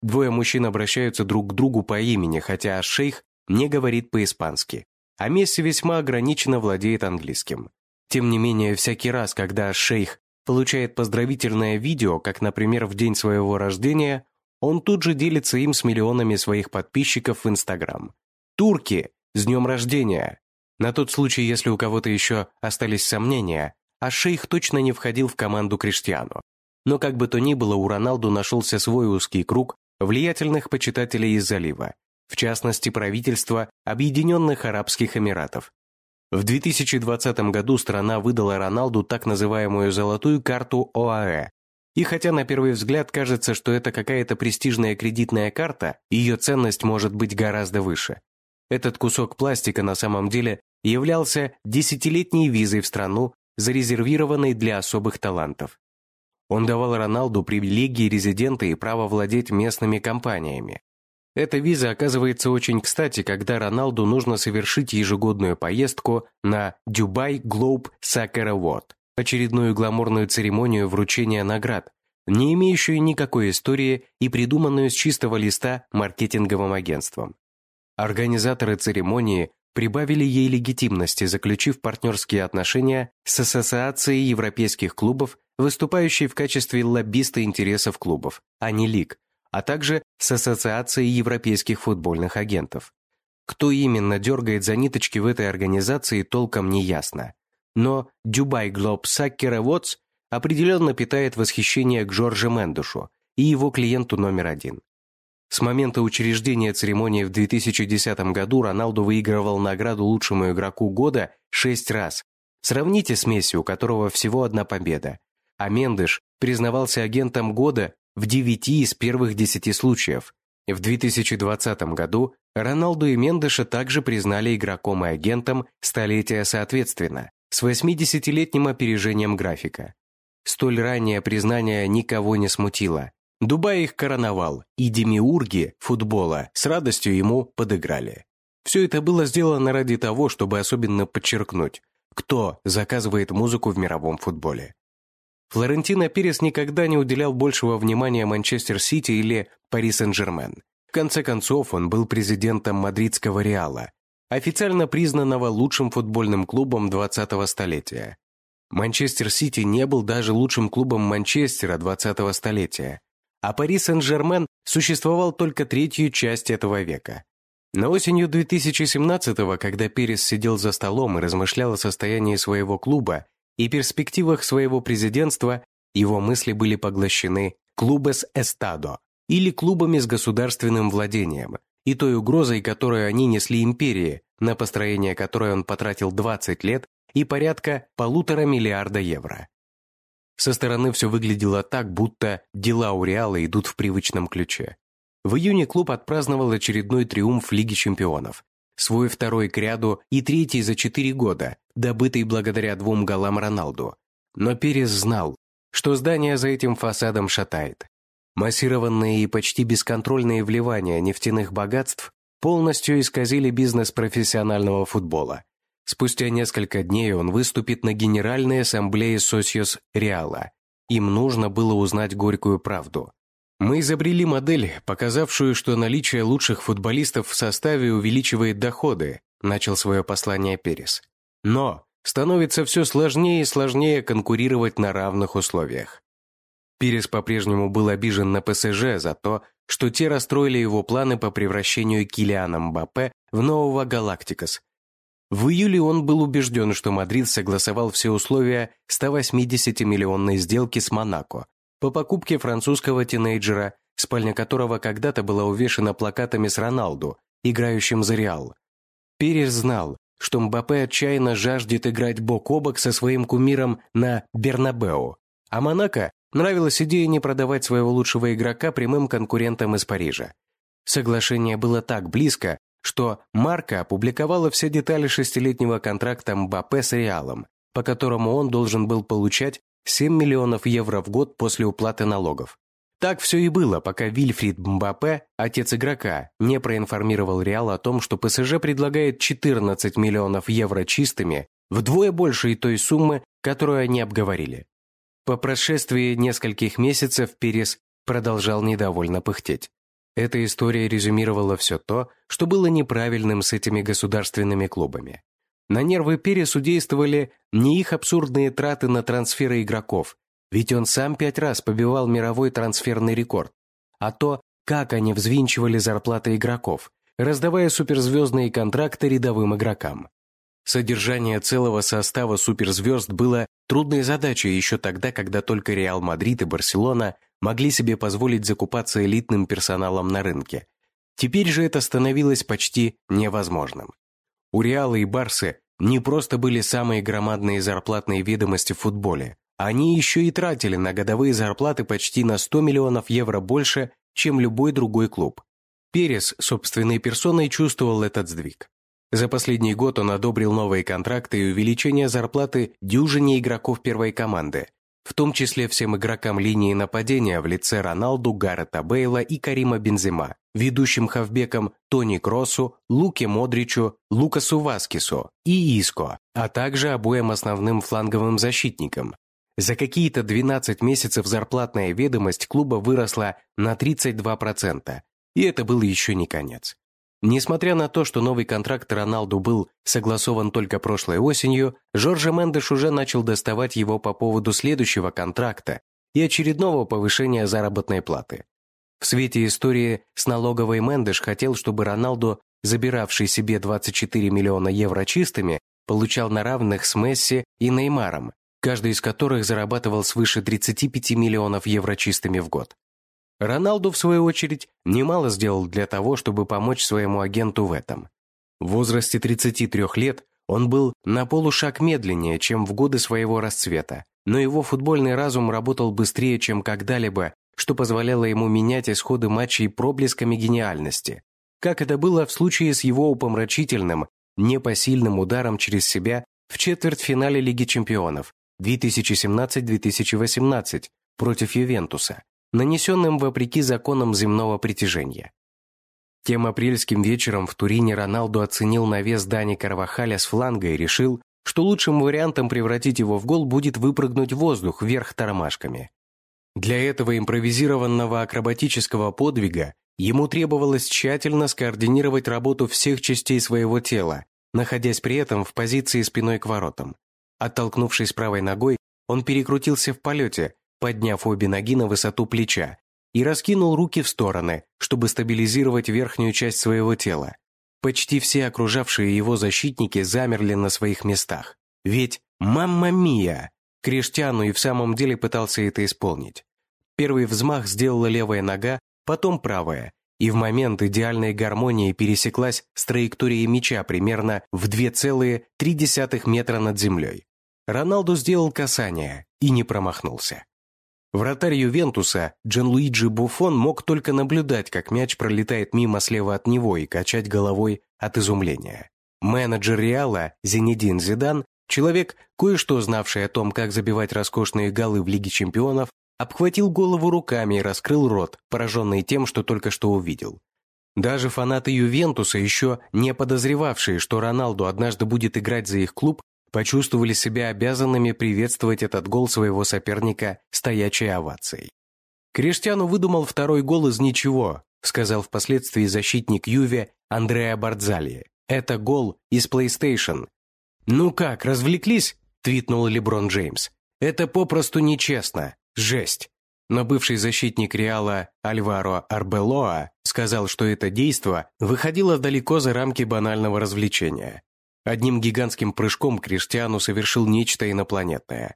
Двое мужчин обращаются друг к другу по имени, хотя шейх не говорит по-испански, а Месси весьма ограниченно владеет английским. Тем не менее, всякий раз, когда шейх получает поздравительное видео, как, например, в день своего рождения, он тут же делится им с миллионами своих подписчиков в Инстаграм. «Турки! С днем рождения!» На тот случай, если у кого-то еще остались сомнения, а шейх точно не входил в команду Криштиану. Но как бы то ни было, у Роналду нашелся свой узкий круг влиятельных почитателей из залива, в частности правительства Объединенных Арабских Эмиратов. В 2020 году страна выдала Роналду так называемую «золотую карту ОАЭ». И хотя на первый взгляд кажется, что это какая-то престижная кредитная карта, ее ценность может быть гораздо выше. Этот кусок пластика на самом деле являлся десятилетней визой в страну, зарезервированной для особых талантов. Он давал Роналду привилегии резидента и право владеть местными компаниями. Эта виза оказывается очень кстати, когда Роналду нужно совершить ежегодную поездку на Dubai Globe Soccer Award, очередную гламурную церемонию вручения наград, не имеющую никакой истории и придуманную с чистого листа маркетинговым агентством. Организаторы церемонии прибавили ей легитимности, заключив партнерские отношения с Ассоциацией европейских клубов, выступающей в качестве лоббиста интересов клубов, а не лиг, а также с Ассоциацией европейских футбольных агентов. Кто именно дергает за ниточки в этой организации, толком не ясно. Но Dubai Globe Soccer Awards определенно питает восхищение к Жорже Мендушу и его клиенту номер один. С момента учреждения церемонии в 2010 году Роналду выигрывал награду лучшему игроку года шесть раз. Сравните с Месси, у которого всего одна победа. А Мендеш признавался агентом года в 9 из первых 10 случаев. В 2020 году Роналду и Мендеша также признали игроком и агентом столетия соответственно, с 80-летним опережением графика. Столь раннее признание никого не смутило. Дубай их короновал, и демиурги футбола с радостью ему подыграли. Все это было сделано ради того, чтобы особенно подчеркнуть, кто заказывает музыку в мировом футболе. Флорентино Перес никогда не уделял большего внимания Манчестер Сити или Пари Сен-Жермен. В конце концов, он был президентом мадридского Реала, официально признанного лучшим футбольным клубом 20-го столетия. Манчестер Сити не был даже лучшим клубом Манчестера 20-го столетия, а Пари Сен-Жермен существовал только третью часть этого века. Но осенью 2017-го, когда Перес сидел за столом и размышлял о состоянии своего клуба и перспективах своего президентства, его мысли были поглощены «клубес эстадо» или клубами с государственным владением и той угрозой, которую они несли империи, на построение которой он потратил 20 лет и порядка полутора миллиарда евро. Со стороны все выглядело так, будто дела у Реала идут в привычном ключе. В июне клуб отпраздновал очередной триумф Лиги чемпионов, свой второй к ряду и третий за четыре года, добытый благодаря двум голам Роналду. Но Перес знал, что здание за этим фасадом шатает. Массированные и почти бесконтрольные вливания нефтяных богатств полностью исказили бизнес профессионального футбола. Спустя несколько дней он выступит на Генеральной ассамблее Сосиос Реала. Им нужно было узнать горькую правду. Мы изобрели модель, показавшую, что наличие лучших футболистов в составе увеличивает доходы, начал свое послание Перес. Но становится все сложнее и сложнее конкурировать на равных условиях. Перес по-прежнему был обижен на ПСЖ за то, что те расстроили его планы по превращению Килиана Мбаппе в нового Галактикос. В июле он был убежден, что Мадрид согласовал все условия 180-миллионной сделки с Монако, по покупке французского тинейджера, спальня которого когда-то была увешана плакатами с Роналду, играющим за Реал. Перес знал, что Мбаппе отчаянно жаждет играть бок о бок со своим кумиром на Бернабеу, а Монако нравилась идея не продавать своего лучшего игрока прямым конкурентам из Парижа. Соглашение было так близко, что Марка опубликовала все детали шестилетнего контракта Мбаппе с Реалом, по которому он должен был получать 7 миллионов евро в год после уплаты налогов. Так все и было, пока Вильфрид Мбаппе, отец игрока, не проинформировал Реал о том, что ПСЖ предлагает 14 миллионов евро чистыми, вдвое больше и той суммы, которую они обговорили. По прошествии нескольких месяцев Перес продолжал недовольно пыхтеть. Эта история резюмировала все то, что было неправильным с этими государственными клубами. На нервы Пересу действовали не их абсурдные траты на трансферы игроков, ведь он сам пять раз побивал мировой трансферный рекорд, а то, как они взвинчивали зарплаты игроков, раздавая суперзвездные контракты рядовым игрокам. Содержание целого состава суперзвезд было трудной задачей еще тогда, когда только Реал Мадрид и Барселона могли себе позволить закупаться элитным персоналом на рынке. Теперь же это становилось почти невозможным. У Реала и Барсы не просто были самые громадные зарплатные ведомости в футболе, они еще и тратили на годовые зарплаты почти на 100 миллионов евро больше, чем любой другой клуб. Перес собственной персоной чувствовал этот сдвиг. За последний год он одобрил новые контракты и увеличение зарплаты дюжине игроков первой команды, в том числе всем игрокам линии нападения в лице Роналду, Гаррета Бейла и Карима Бензема, ведущим хавбекам Тони Кроссу, Луке Модричу, Лукасу Васкису и Иско, а также обоим основным фланговым защитникам. За какие-то 12 месяцев зарплатная ведомость клуба выросла на 32%, и это был еще не конец. Несмотря на то, что новый контракт Роналду был согласован только прошлой осенью, Жоржа Мендеш уже начал доставать его по поводу следующего контракта и очередного повышения заработной платы. В свете истории с налоговой Мендеш хотел, чтобы Роналду, забиравший себе 24 миллиона евро чистыми, получал на равных с Месси и Неймаром, каждый из которых зарабатывал свыше 35 миллионов евро чистыми в год. Роналду, в свою очередь, немало сделал для того, чтобы помочь своему агенту в этом. В возрасте 33 лет он был на полушаг медленнее, чем в годы своего расцвета, но его футбольный разум работал быстрее, чем когда-либо, что позволяло ему менять исходы матчей проблесками гениальности, как это было в случае с его упомрачительным, непосильным ударом через себя в четвертьфинале Лиги чемпионов, 2017-2018 против Ювентуса, нанесенным вопреки законам земного притяжения. Тем апрельским вечером в Турине Роналду оценил навес Дани Карвахаля с фланга и решил, что лучшим вариантом превратить его в гол будет выпрыгнуть в воздух вверх тормашками. Для этого импровизированного акробатического подвига ему требовалось тщательно скоординировать работу всех частей своего тела, находясь при этом в позиции спиной к воротам. Оттолкнувшись правой ногой, он перекрутился в полете, подняв обе ноги на высоту плеча, и раскинул руки в стороны, чтобы стабилизировать верхнюю часть своего тела. Почти все окружавшие его защитники замерли на своих местах. Ведь, мамма мия, Криштиану и в самом деле пытался это исполнить. Первый взмах сделала левая нога, потом правая, и в момент идеальной гармонии пересеклась с траекторией мяча примерно в 2,3 метра над землей. Роналду сделал касание и не промахнулся. Вратарь Ювентуса Джанлуиджи Буфон мог только наблюдать, как мяч пролетает мимо слева от него и качать головой от изумления. Менеджер Реала Зенедин Зидан, человек, кое-что знавший о том, как забивать роскошные голы в Лиге чемпионов, обхватил голову руками и раскрыл рот, пораженный тем, что только что увидел. Даже фанаты Ювентуса, еще не подозревавшие, что Роналду однажды будет играть за их клуб, почувствовали себя обязанными приветствовать этот гол своего соперника стоячей овацией. Криштиану выдумал второй гол из ничего, сказал впоследствии защитник Юве Андреа Бардзали. Это гол из PlayStation. «Ну как, развлеклись?» – твитнул Леброн Джеймс. «Это попросту нечестно. Жесть». Но бывший защитник Реала Альваро Арбелоа сказал, что это действо выходило далеко за рамки банального развлечения. Одним гигантским прыжком Криштиану совершил нечто инопланетное.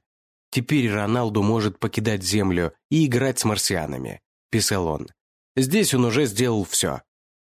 «Теперь Роналду может покидать Землю и играть с марсианами», – писал он. Здесь он уже сделал все.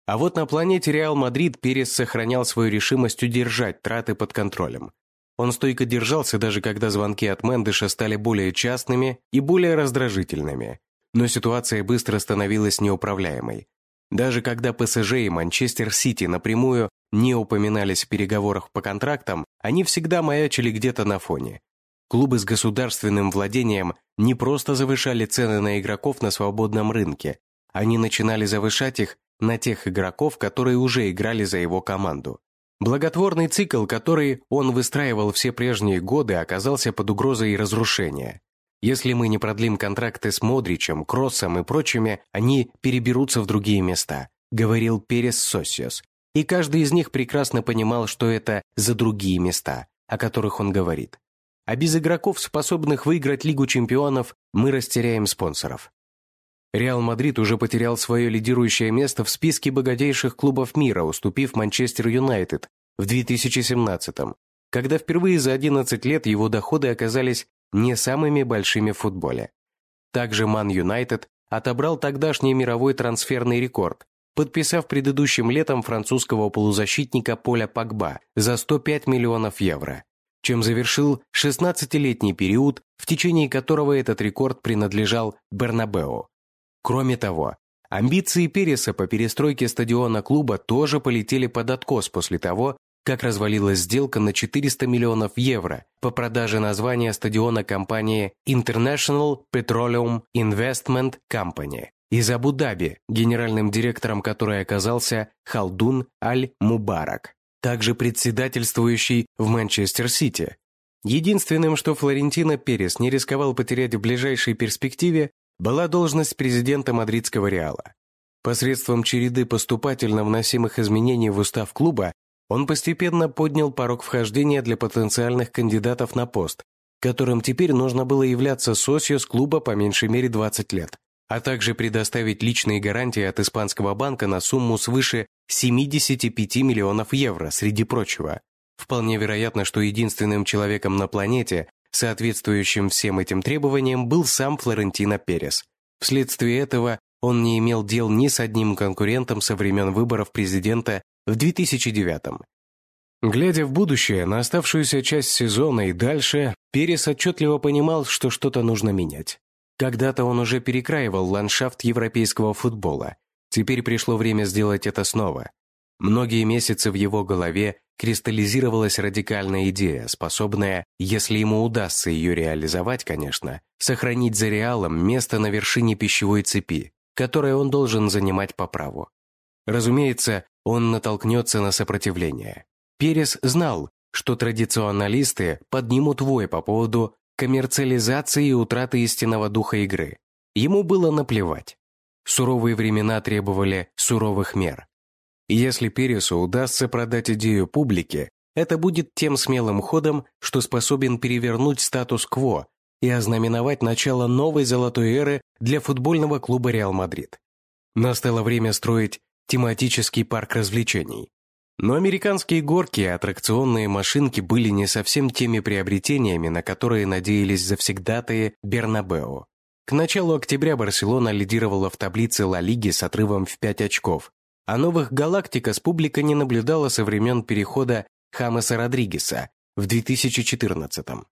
А вот на планете Реал Мадрид Перес сохранял свою решимость удержать траты под контролем. Он стойко держался, даже когда звонки от Мендеша стали более частными и более раздражительными. Но ситуация быстро становилась неуправляемой. Даже когда ПСЖ и Манчестер Сити напрямую не упоминались в переговорах по контрактам, они всегда маячили где-то на фоне. Клубы с государственным владением не просто завышали цены на игроков на свободном рынке, они начинали завышать их на тех игроков, которые уже играли за его команду. Благотворный цикл, который он выстраивал все прежние годы, оказался под угрозой разрушения. Если мы не продлим контракты с Модричем, Кроссом и прочими, они переберутся в другие места», — говорил Перес Сосиос. И каждый из них прекрасно понимал, что это за другие места, о которых он говорит. А без игроков, способных выиграть Лигу чемпионов, мы растеряем спонсоров. Реал Мадрид уже потерял свое лидирующее место в списке богатейших клубов мира, уступив Манчестер Юнайтед в 2017-м, когда впервые за 11 лет его доходы оказались не самыми большими в футболе. Также Ман Юнайтед отобрал тогдашний мировой трансферный рекорд, подписав предыдущим летом французского полузащитника Поля Пагба за 105 миллионов евро, чем завершил 16-летний период, в течение которого этот рекорд принадлежал Бернабеу. Кроме того, амбиции Переса по перестройке стадиона клуба тоже полетели под откос после того, как развалилась сделка на 400 миллионов евро по продаже названия стадиона компании International Petroleum Investment Company из Абу-Даби, генеральным директором которой оказался Халдун Аль-Мубарак, также председательствующий в Манчестер-Сити. Единственным, что Флорентино Перес не рисковал потерять в ближайшей перспективе, была должность президента мадридского Реала. Посредством череды поступательно вносимых изменений в устав клуба он постепенно поднял порог вхождения для потенциальных кандидатов на пост, которым теперь нужно было являться сосью с клуба по меньшей мере 20 лет, а также предоставить личные гарантии от испанского банка на сумму свыше 75 миллионов евро, среди прочего. Вполне вероятно, что единственным человеком на планете, соответствующим всем этим требованиям, был сам Флорентино Перес. Вследствие этого он не имел дел ни с одним конкурентом со времен выборов президента в 2009 Глядя в будущее, на оставшуюся часть сезона и дальше, Перес отчетливо понимал, что что-то нужно менять. Когда-то он уже перекраивал ландшафт европейского футбола. Теперь пришло время сделать это снова. Многие месяцы в его голове кристаллизировалась радикальная идея, способная, если ему удастся ее реализовать, конечно, сохранить за Реалом место на вершине пищевой цепи, которое он должен занимать по праву. Разумеется, он натолкнется на сопротивление. Перес знал, что традиционалисты поднимут вой по поводу коммерциализации и утраты истинного духа игры. Ему было наплевать. Суровые времена требовали суровых мер. Если Пересу удастся продать идею публике, это будет тем смелым ходом, что способен перевернуть статус-кво и ознаменовать начало новой золотой эры для футбольного клуба «Реал Мадрид». Настало время строить тематический парк развлечений. Но американские горки и аттракционные машинки были не совсем теми приобретениями, на которые надеялись завсегдатые Бернабео. К началу октября Барселона лидировала в таблице Ла Лиги с отрывом в 5 очков, а новых «Галактикас» публика не наблюдала со времен перехода Хамеса Родригеса в 2014 -м.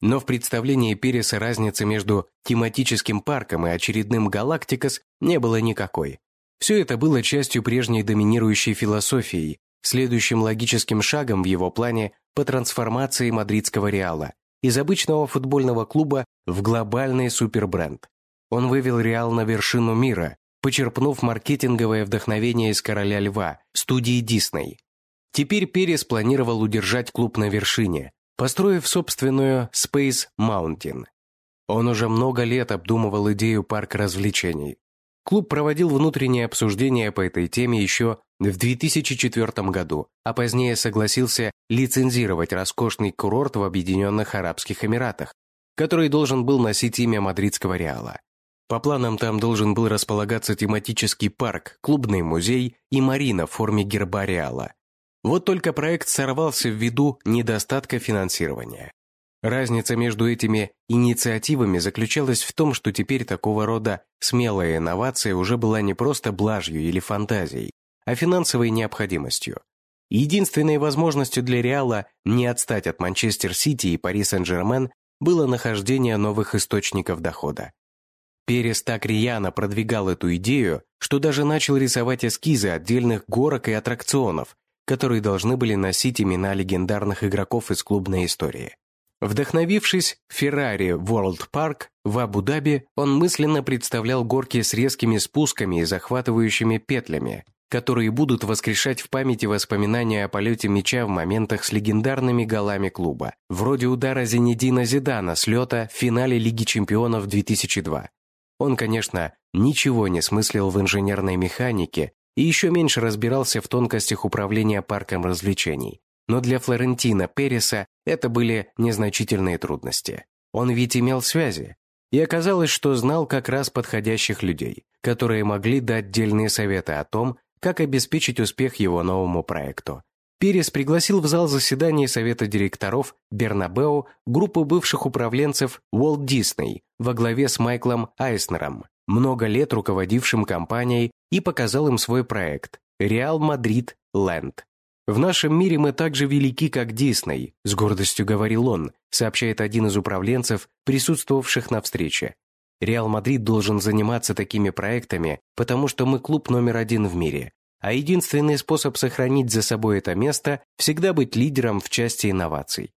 Но в представлении Переса разницы между тематическим парком и очередным «Галактикас» не было никакой. Все это было частью прежней доминирующей философии, следующим логическим шагом в его плане по трансформации мадридского Реала из обычного футбольного клуба в глобальный супербренд. Он вывел Реал на вершину мира, почерпнув маркетинговое вдохновение из «Короля льва» студии Дисней. Теперь Перес планировал удержать клуб на вершине, построив собственную Space Mountain. Он уже много лет обдумывал идею парка развлечений, Клуб проводил внутреннее обсуждение по этой теме еще в 2004 году, а позднее согласился лицензировать роскошный курорт в Объединенных Арабских Эмиратах, который должен был носить имя мадридского Реала. По планам там должен был располагаться тематический парк, клубный музей и марина в форме герба Реала. Вот только проект сорвался ввиду недостатка финансирования. Разница между этими инициативами заключалась в том, что теперь такого рода смелая инновация уже была не просто блажью или фантазией, а финансовой необходимостью. Единственной возможностью для Реала не отстать от Манчестер Сити и Пари Сен-Жермен было нахождение новых источников дохода. Перес так рьяно продвигал эту идею, что даже начал рисовать эскизы отдельных горок и аттракционов, которые должны были носить имена легендарных игроков из клубной истории. Вдохновившись Ferrari World Park в Абу-Даби, он мысленно представлял горки с резкими спусками и захватывающими петлями, которые будут воскрешать в памяти воспоминания о полете мяча в моментах с легендарными голами клуба, вроде удара Зенедина Зидана с лета в финале Лиги чемпионов 2002. Он, конечно, ничего не смыслил в инженерной механике и еще меньше разбирался в тонкостях управления парком развлечений. Но для Флорентина Переса это были незначительные трудности. Он ведь имел связи. И оказалось, что знал как раз подходящих людей, которые могли дать дельные советы о том, как обеспечить успех его новому проекту. Перес пригласил в зал заседаний совета директоров Бернабеу группу бывших управленцев Walt Disney во главе с Майклом Айснером, много лет руководившим компанией, и показал им свой проект «Реал Мадрид Ленд», «В нашем мире мы так же велики, как Дисней», – с гордостью говорил он, сообщает один из управленцев, присутствовавших на встрече. «Реал Мадрид должен заниматься такими проектами, потому что мы клуб номер один в мире, а единственный способ сохранить за собой это место – всегда быть лидером в части инноваций».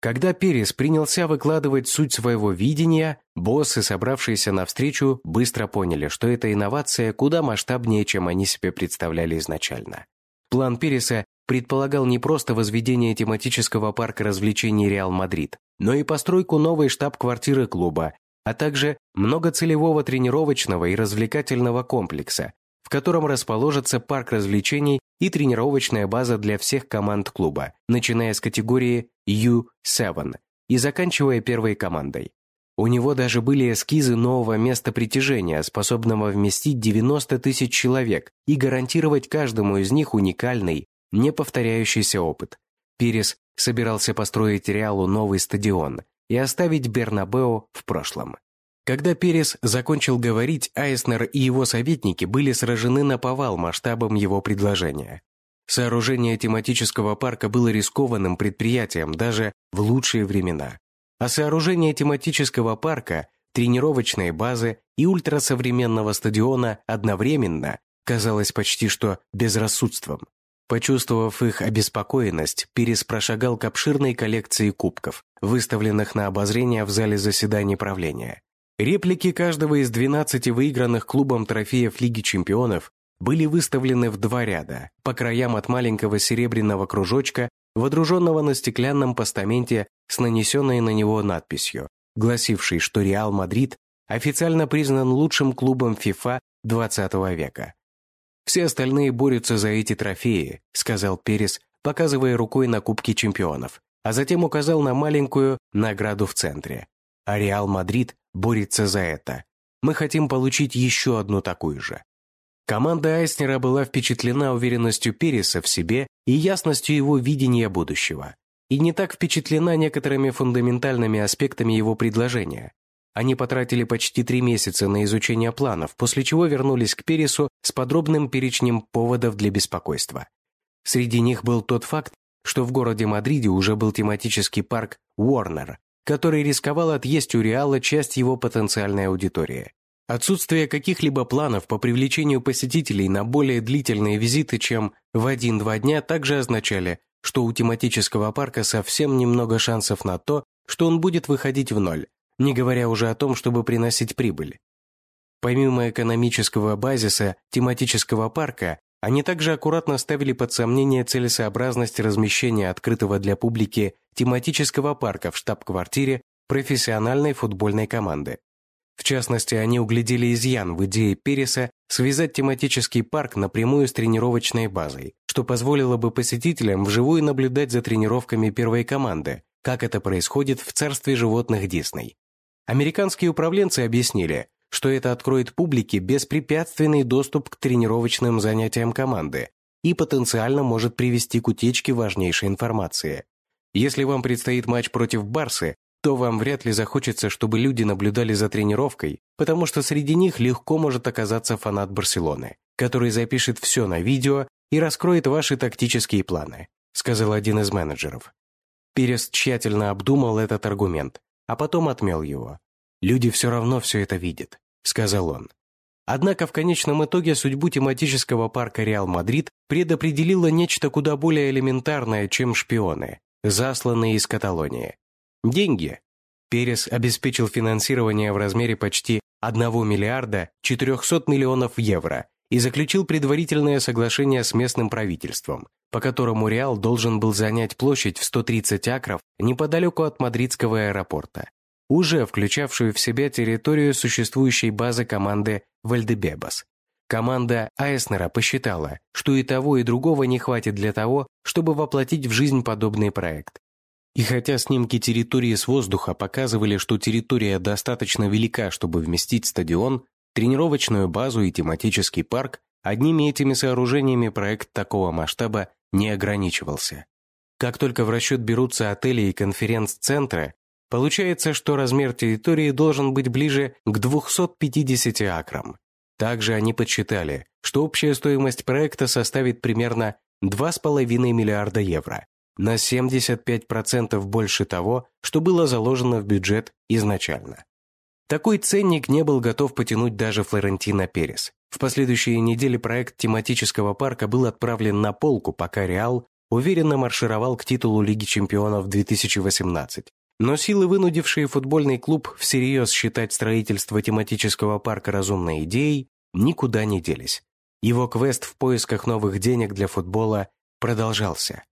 Когда Перес принялся выкладывать суть своего видения, боссы, собравшиеся на встречу, быстро поняли, что эта инновация куда масштабнее, чем они себе представляли изначально. План Переса предполагал не просто возведение тематического парка развлечений «Реал Мадрид», но и постройку новой штаб-квартиры клуба, а также многоцелевого тренировочного и развлекательного комплекса, в котором расположится парк развлечений и тренировочная база для всех команд клуба, начиная с категории U7 и заканчивая первой командой. У него даже были эскизы нового места притяжения, способного вместить 90 тысяч человек и гарантировать каждому из них уникальный, неповторяющийся опыт. Пирес собирался построить Реалу новый стадион и оставить Бернабео в прошлом. Когда Перес закончил говорить, Айснер и его советники были сражены на повал масштабом его предложения. Сооружение тематического парка было рискованным предприятием даже в лучшие времена. А сооружение тематического парка, тренировочной базы и ультрасовременного стадиона одновременно казалось почти что безрассудством. Почувствовав их обеспокоенность, Перес прошагал к обширной коллекции кубков, выставленных на обозрение в зале заседаний правления. Реплики каждого из 12 выигранных клубом трофеев Лиги чемпионов были выставлены в два ряда, по краям от маленького серебряного кружочка, водруженного на стеклянном постаменте с нанесенной на него надписью, гласившей, что Реал Мадрид официально признан лучшим клубом ФИФА 20 века. «Все остальные борются за эти трофеи», сказал Перес, показывая рукой на Кубки чемпионов, а затем указал на маленькую награду в центре. А Реал Мадрид борется за это. Мы хотим получить еще одну такую же. Команда Айснера была впечатлена уверенностью Переса в себе и ясностью его видения будущего, и не так впечатлена некоторыми фундаментальными аспектами его предложения. Они потратили почти три месяца на изучение планов, после чего вернулись к Пересу с подробным перечнем поводов для беспокойства. Среди них был тот факт, что в городе Мадриде уже был тематический парк Уорнер, который рисковал отъесть у Реала часть его потенциальной аудитории. Отсутствие каких-либо планов по привлечению посетителей на более длительные визиты, чем в один-два дня, также означали, что у тематического парка совсем немного шансов на то, что он будет выходить в ноль, не говоря уже о том, чтобы приносить прибыль. Помимо экономического базиса тематического парка, они также аккуратно ставили под сомнение целесообразность размещения открытого для публики тематического парка в штаб-квартире профессиональной футбольной команды. В частности, они углядели изъян в идее Переса связать тематический парк напрямую с тренировочной базой, что позволило бы посетителям вживую наблюдать за тренировками первой команды, как это происходит в царстве животных Дисней. Американские управленцы объяснили, что это откроет публике беспрепятственный доступ к тренировочным занятиям команды и потенциально может привести к утечке важнейшей информации. Если вам предстоит матч против Барсы, то вам вряд ли захочется, чтобы люди наблюдали за тренировкой, потому что среди них легко может оказаться фанат Барселоны, который запишет все на видео и раскроет ваши тактические планы, сказал один из менеджеров. Перес тщательно обдумал этот аргумент, а потом отмел его. «Люди все равно все это видят», — сказал он. Однако в конечном итоге судьбу тематического парка «Реал Мадрид» предопределило нечто куда более элементарное, чем шпионы, засланные из Каталонии. Деньги. Перес обеспечил финансирование в размере почти 1 миллиарда 400 миллионов евро и заключил предварительное соглашение с местным правительством, по которому Реал должен был занять площадь в 130 акров неподалеку от мадридского аэропорта, уже включавшую в себя территорию существующей базы команды Вальдебебас. Команда Айснера посчитала, что и того, и другого не хватит для того, чтобы воплотить в жизнь подобный проект. И хотя снимки территории с воздуха показывали, что территория достаточно велика, чтобы вместить стадион, тренировочную базу и тематический парк, одними этими сооружениями проект такого масштаба не ограничивался. Как только в расчет берутся отели и конференц-центры, получается, что размер территории должен быть ближе к 250 акрам. Также они подсчитали, что общая стоимость проекта составит примерно 2,5 миллиарда евро, на 75% больше того, что было заложено в бюджет изначально. Такой ценник не был готов потянуть даже Флорентино Перес. В последующие недели проект тематического парка был отправлен на полку, пока Реал уверенно маршировал к титулу Лиги чемпионов 2018. Но силы, вынудившие футбольный клуб всерьез считать строительство тематического парка разумной идеей, никуда не делись. Его квест в поисках новых денег для футбола продолжался.